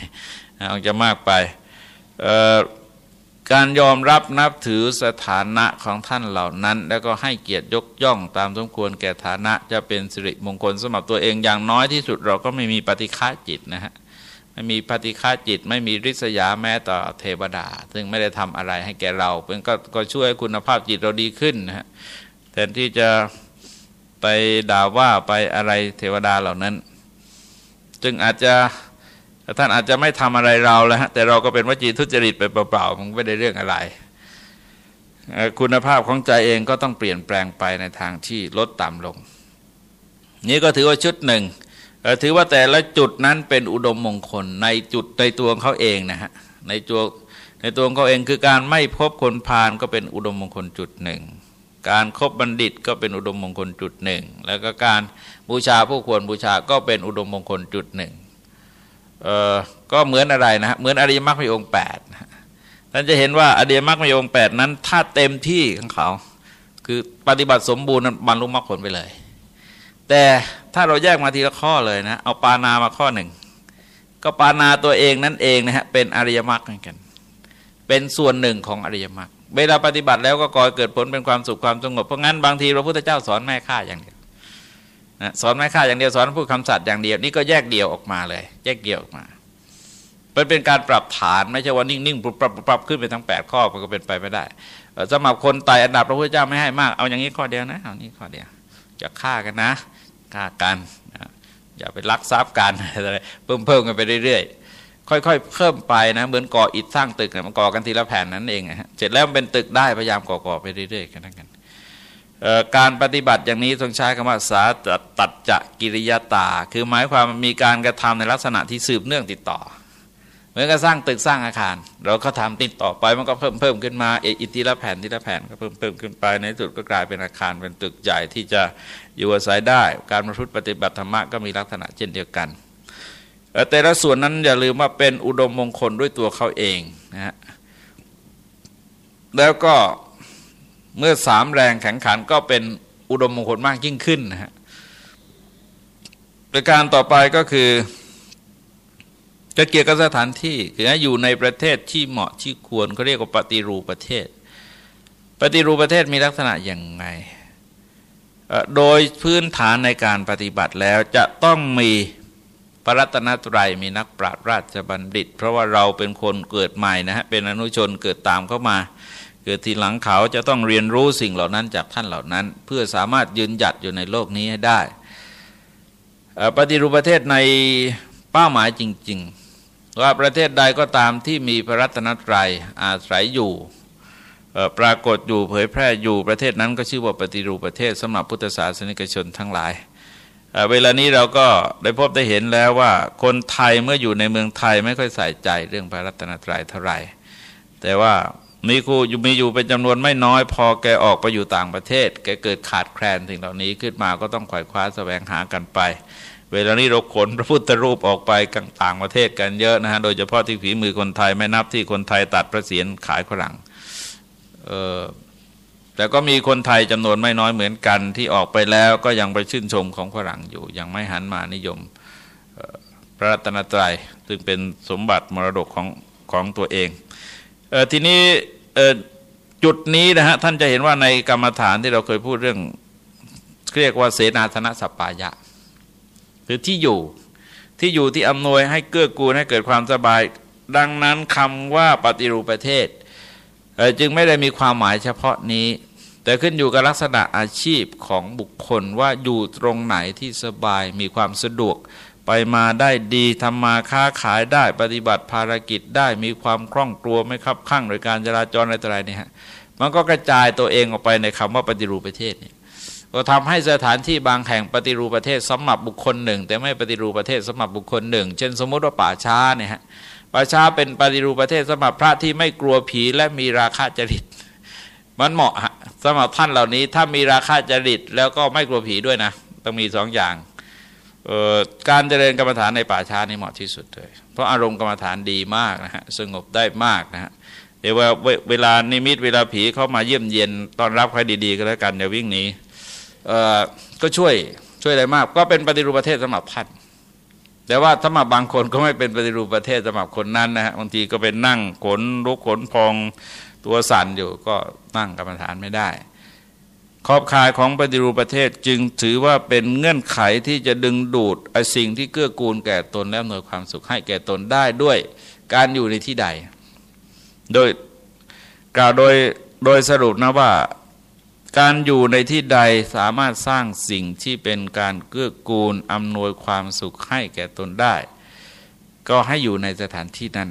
ออกจะมากไปการยอมรับนับถือสถานะของท่านเหล่านั้น แล้วก็ให้เกียรติยกย่องตามสมควรแก่ฐานะ จะเป็นสิริมงคลสำหรับตัวเองอย่างน้อยที่สุดเราก็ไม่มีปฏิฆาจิตนะฮะไม่มีปฏิฆาจิต ไม่มีริษยาแม้ต่อเทวดา ซึ่งไม่ได้ทำอะไรให้แก่เราเป็นกก็ช่วยคุณภาพจิตเราดีขึ้นนะฮะแทนที่จะไปด่าว่าไปอะไรเทวดาเหล่านั้น จึงอาจจะท่านอาจจะไม่ทำอะไรเราแล้วฮะแต่เราก็เป็นวจีทุจริตไปเปล่าๆมันไม่ได้เรื่องอะไร คุณภาพของใจเองก็ต้องเปลี่ยนแปลงไปในทางที่ลดต่ำลง นี่ก็ถือว่าชุดหนึ่งถือว่าแต่ละจุดนั้นเป็นอุดมมงคลในจุดในตัวเขาเองนะฮะในตัวในตัวเขาเองคือการไม่พบคนพาลก็เป็นอุดมมงคลจุดหนึ่งการครบบัณฑิตก็เป็นอุดมมงคลจุดหนึ่งแล้วก็การ บูชาผู้ควรบูชาก็เป็นอุดมมงคลจุดหนึ่งเออก็เหมือนอะไรนะเหมือนอริยมรรคมีองค์แปดท่านจะเห็นว่าอริยมรรคมีองค์แปดนั้น ถ้าเต็มที่ของเขา คือปฏิบัติสมบูรณ์บรรลุมรรคผลไปเลย แต่ถ้าเราแยกมาทีละข้อเลยนะ เอาปานามาข้อหนึ่งก็ปานาตัวเองนั่นเองนะฮะเป็นอริยมรรคเหมือนกัน เป็นส่วนหนึ่งของอริยมรรคเวลาปฏิบัติแล้วก็ก่อเกิดผลเป็นความสุขความสงบเพราะงั้นบางทีพระพุทธเจ้าสอนแม่ฆ่าอย่างเดียว นะสอนไม่ฆ่าอย่างเดียวสอนพูดคำสัตย์อย่างเดียวนี่ก็แยกเดียวออกมาเลย แยกเดียวออกมามันเป็นการปรับฐานไม่ใช่ว่านิ่งๆปรับปรับปรับขึ้นไปทั้ง 8 ข้อมันก็เป็นไปไม่ได้สำหรับคนไต่อันดับพระพุทธเจ้าไม่ให้มากเอาอย่างนี้ข้อเดียวนะเอานี้ข้อเดียวจะฆ่ากันนะฆ่ากันอย่าไปลักทรัพย์กันอะไรเพิ่มเพิ่มกันไปเรื่อยๆ ค่อยๆ เพิ่มไปนะเหมือนก่ออิฐสร้างตึกมันก่อกันทีละแผ่นนั้นเองเสร็จแล้วเป็นตึกได้พยายามก่อๆไปเรื่อยๆกันกัน การปฏิบัติอย่างนี้ต้องใช้คำว่าสาตัดจะกิริยาตา คือหมายความมีการกระทำในลักษณะที่สืบเนื่องติดต่อ เหมือนกับสร้างตึกสร้างอาคาร เราก็ทำติดต่อไปมันก็เพิ่มเพิ่มขึ้นมาอิทีละแผ่นทีละแผ่นก็เพิ่มเพิ่มขึ้นไปในสุดก็กลายเป็นอาคารเป็นตึกใหญ่ที่จะอยู่อาศัยได้ การประพฤติปฏิบัติธรรมะก็มีลักษณะเช่นเดียวกันแต่ละส่วนนั้นอย่าลืมว่าเป็นอุดมมงคลด้วยตัวเขาเองนะฮะแล้วก็ เมื่อสามแรงแข็งขันก็เป็นอุดมมงคลมากยิ่งขึ้นนะฮะประการต่อไปก็คือจะเกี่ยวกับสถานที่คืออยู่ในประเทศที่เหมาะที่ควรเขาเรียกว่าปฏิรูปประเทศ ปฏิรูปประเทศมีลักษณะอย่างไง โดยพื้นฐานในการปฏิบัติแล้วจะต้องมีปรัตนตรัยมีนักปราชญ์ราชบัณฑิต เพราะว่าเราเป็นคนเกิดใหม่นะฮะเป็นอนุชนเกิดตามเข้ามา กิดทีหลังเขาจะต้องเรียนรู้สิ่งเหล่านั้นจากท่านเหล่านั้น เพื่อสามารถยืนหยัดอยู่ในโลกนี้ให้ได้ ปฏิรูปประเทศในเป้าหมายจริง ๆ ว่าประเทศใดก็ตามที่มีพระรัตนตรัยอาศัยอยู่ปรากฏอยู่เผยแพร่อยู่ประเทศนั้นก็ชื่อว่าปฏิรูปประเทศสำหรับพุทธศาสนิกชนทั้งหลายเวลานี้เราก็ได้พบได้เห็นแล้วว่าคนไทยเมื่ออยู่ในเมืองไทยไม่ค่อยใส่ใจเรื่องพระรัตนตรัยเท่าไหร่ แต่ว่า มีครูอยู่มีอยู่เป็นจำนวนไม่น้อย พอแกออกไปอยู่ต่างประเทศ แกเกิดขาดแคลนสิ่งเหล่านี้ขึ้นมาก็ต้องขวายคว้าสแสวงหากันไป เวลานี้เราขนพระพุทธรูปออกไปต่างประเทศกันเยอะนะฮะโดยเฉพาะที่ฝีมือคนไทยไม่นับที่คนไทยตัดพระเศียรขายฝรั่งเออแต่ก็มีคนไทยจำนวนไม่น้อยเหมือนกันที่ออกไปแล้วก็ยังไปชื่นชมของฝรั่งอยู่ ยังไม่หันมานิยมพระรัตนตรัยซึ่งเป็นสมบัติมรดกของของตัวเอง ทีนี้จุดนี้นะฮะท่านจะเห็นว่าในกรรมฐานที่เราเคยพูดเรื่องเรียกว่าเสนาธนสปายะคือที่อยู่ที่อยู่ที่อำนวยให้เกื้อกูลให้เกิดความสบาย ดังนั้นคำว่าปฏิรูปประเทศ จึงไม่ได้มีความหมายเฉพาะนี้ แต่ขึ้นอยู่กับลักษณะอาชีพของบุคคลว่าอยู่ตรงไหนที่สบายมีความสะดวก ไปมาได้ดีทำมาค้าขายได้ปฏิบัติภารกิจได้มีความคล่องตัวไม่ขับข้างโดยการจราจรอะไรต่ออะไรเนี่ยฮะมันก็กระจายตัวเองออกไปในคำว่าปฏิรูปประเทศเนี่ยก็ทำให้สถานที่บางแห่งปฏิรูปประเทศสำหรับบุคคลหนึ่ง แต่ไม่ปฏิรูปประเทศสำหรับบุคคลหนึ่ง เช่นสมมติว่าป่าช้าเนี่ยฮะป่าช้าเป็นปฏิรูปประเทศสำหรับพระที่ไม่กลัวผีและมีราคะจริต มันเหมาะสำหรับท่านเหล่านี้ถ้ามีราคะจริตแล้วก็ไม่กลัวผีด้วยนะ ต้องมีสองอย่าง การเจริญกรรมฐานในป่าช้านี่เหมาะที่สุดเลย เพราะอารมณ์กรรมฐานดีมากนะฮะสงบได้มากนะฮะเดี๋ยวว่าเวลานิมิตเวลาผีเข้ามาเยี่ยมเยียนตอนรับใครดีๆก็แล้วกันอย่าวิ่งหนีก็ช่วยช่วยได้มาก ก็เป็นปฏิรูปประเทศสำหรับท่านแต่ว่าสำหรับบางคนก็ไม่เป็นปฏิรูปประเทศสำหรับคนนั้นนะฮะบางทีก็เป็นนั่งขนลุกขนพองตัวสั่นอยู่ก็นั่งกรรมฐานไม่ได้ ขอบข่ายของปฏิรูปประเทศจึงถือว่าเป็นเงื่อนไขที่จะดึงดูดไอสิ่งที่เกื้อกูลแก่ตนและอำนวยความสุขให้แก่ตนได้ด้วยการอยู่ในที่ใด โดยกล่าวโดยโดยสรุปนะว่าการอยู่ในที่ใดสามารถสร้างสิ่งที่เป็นการเกื้อกูลอำนวยความสุขให้แก่ตนได้ ก็ให้อยู่ในสถานที่นั้น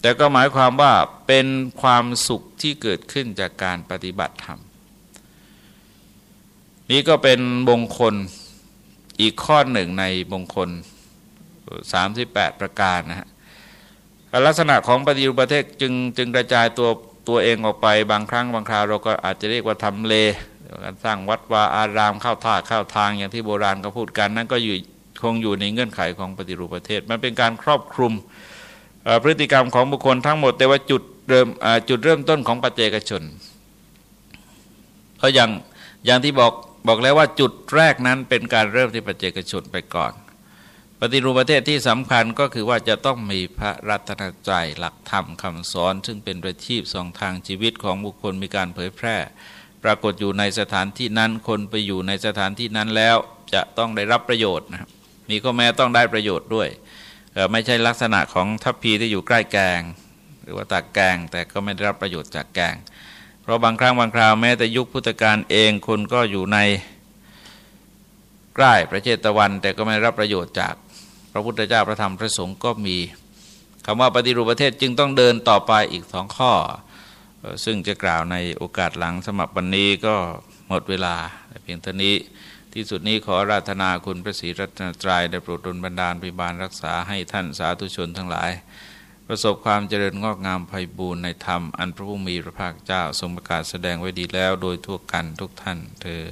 แต่ก็หมายความว่าเป็นความสุขที่เกิดขึ้นจากการปฏิบัติธรรม นี่ก็เป็นมงคลอีกข้อหนึ่งในมงคล 38 ประการนะฮะลักษณะของปฏิรูปประเทศจึงจึงกระจายตัวตัวเองออกไปบางครั้งบางคราวเราก็อาจจะเรียกว่าทำเลการสร้างวัดวาอารามเข้าท่าเข้าทางอย่างที่โบราณเขาพูดกัน นั้นก็อยู่คงอยู่ในเงื่อนไขของปฏิรูปประเทศ มันเป็นการครอบคลุมพฤติกรรมของบุคคลทั้งหมด แต่ว่าจุดเริ่มจุดเริ่มต้นของปัจเจกชนเพราะอย่างอย่างที่บอก บอกแล้วว่าจุดแรกนั้นเป็นการเริ่มที่ปัจเจกชนไปก่อน ปฏิรูปประเทศที่สำคัญก็คือว่าจะต้องมีพระรัตนตรัยหลักธรรมคำสอน ซึ่งเป็นประทีปสองทางชีวิตของบุคคลมีการเผยแพร่ ปรากฏอยู่ในสถานที่นั้นคนไปอยู่ในสถานที่นั้นแล้วจะต้องได้รับประโยชน์นะครับมีข้อแม้ต้องได้ประโยชน์ด้วยไม่ใช่ลักษณะของทัพพีที่อยู่ใกล้แกง หรือว่าตักแกงแต่ก็ไม่ได้รับประโยชน์จากแกง ราะบางครั้งบางคราวแม้แต่ยุคพุทธกาลเองคนก็อยู่ในใกล้พระเจตวัน แต่ก็ไม่รับประโยชน์จากพระพุทธเจ้าพระธรรมพระสงฆ์ก็มีคำว่าปฏิรูปประเทศจึงต้องเดินต่อไปอีกสองข้อ ซึ่งจะกล่าวในโอกาสหลังสมับวันนี้ก็หมดเวลาเพียงเท่านี้ที่สุดนี้ขอราธนาคุณพระศรีรัตนตรัยได้โปรดดลบันดาลพิบาลรักษาให้ท่านสาธุชนทั้งหลาย ประสบความเจริญงอกงามไพบูรณ์ในธรรม อันพระผู้มีพระภาคเจ้าทรงประกาศแสดงไว้ดีแล้วโดยทั่วกันทุกท่านเธอ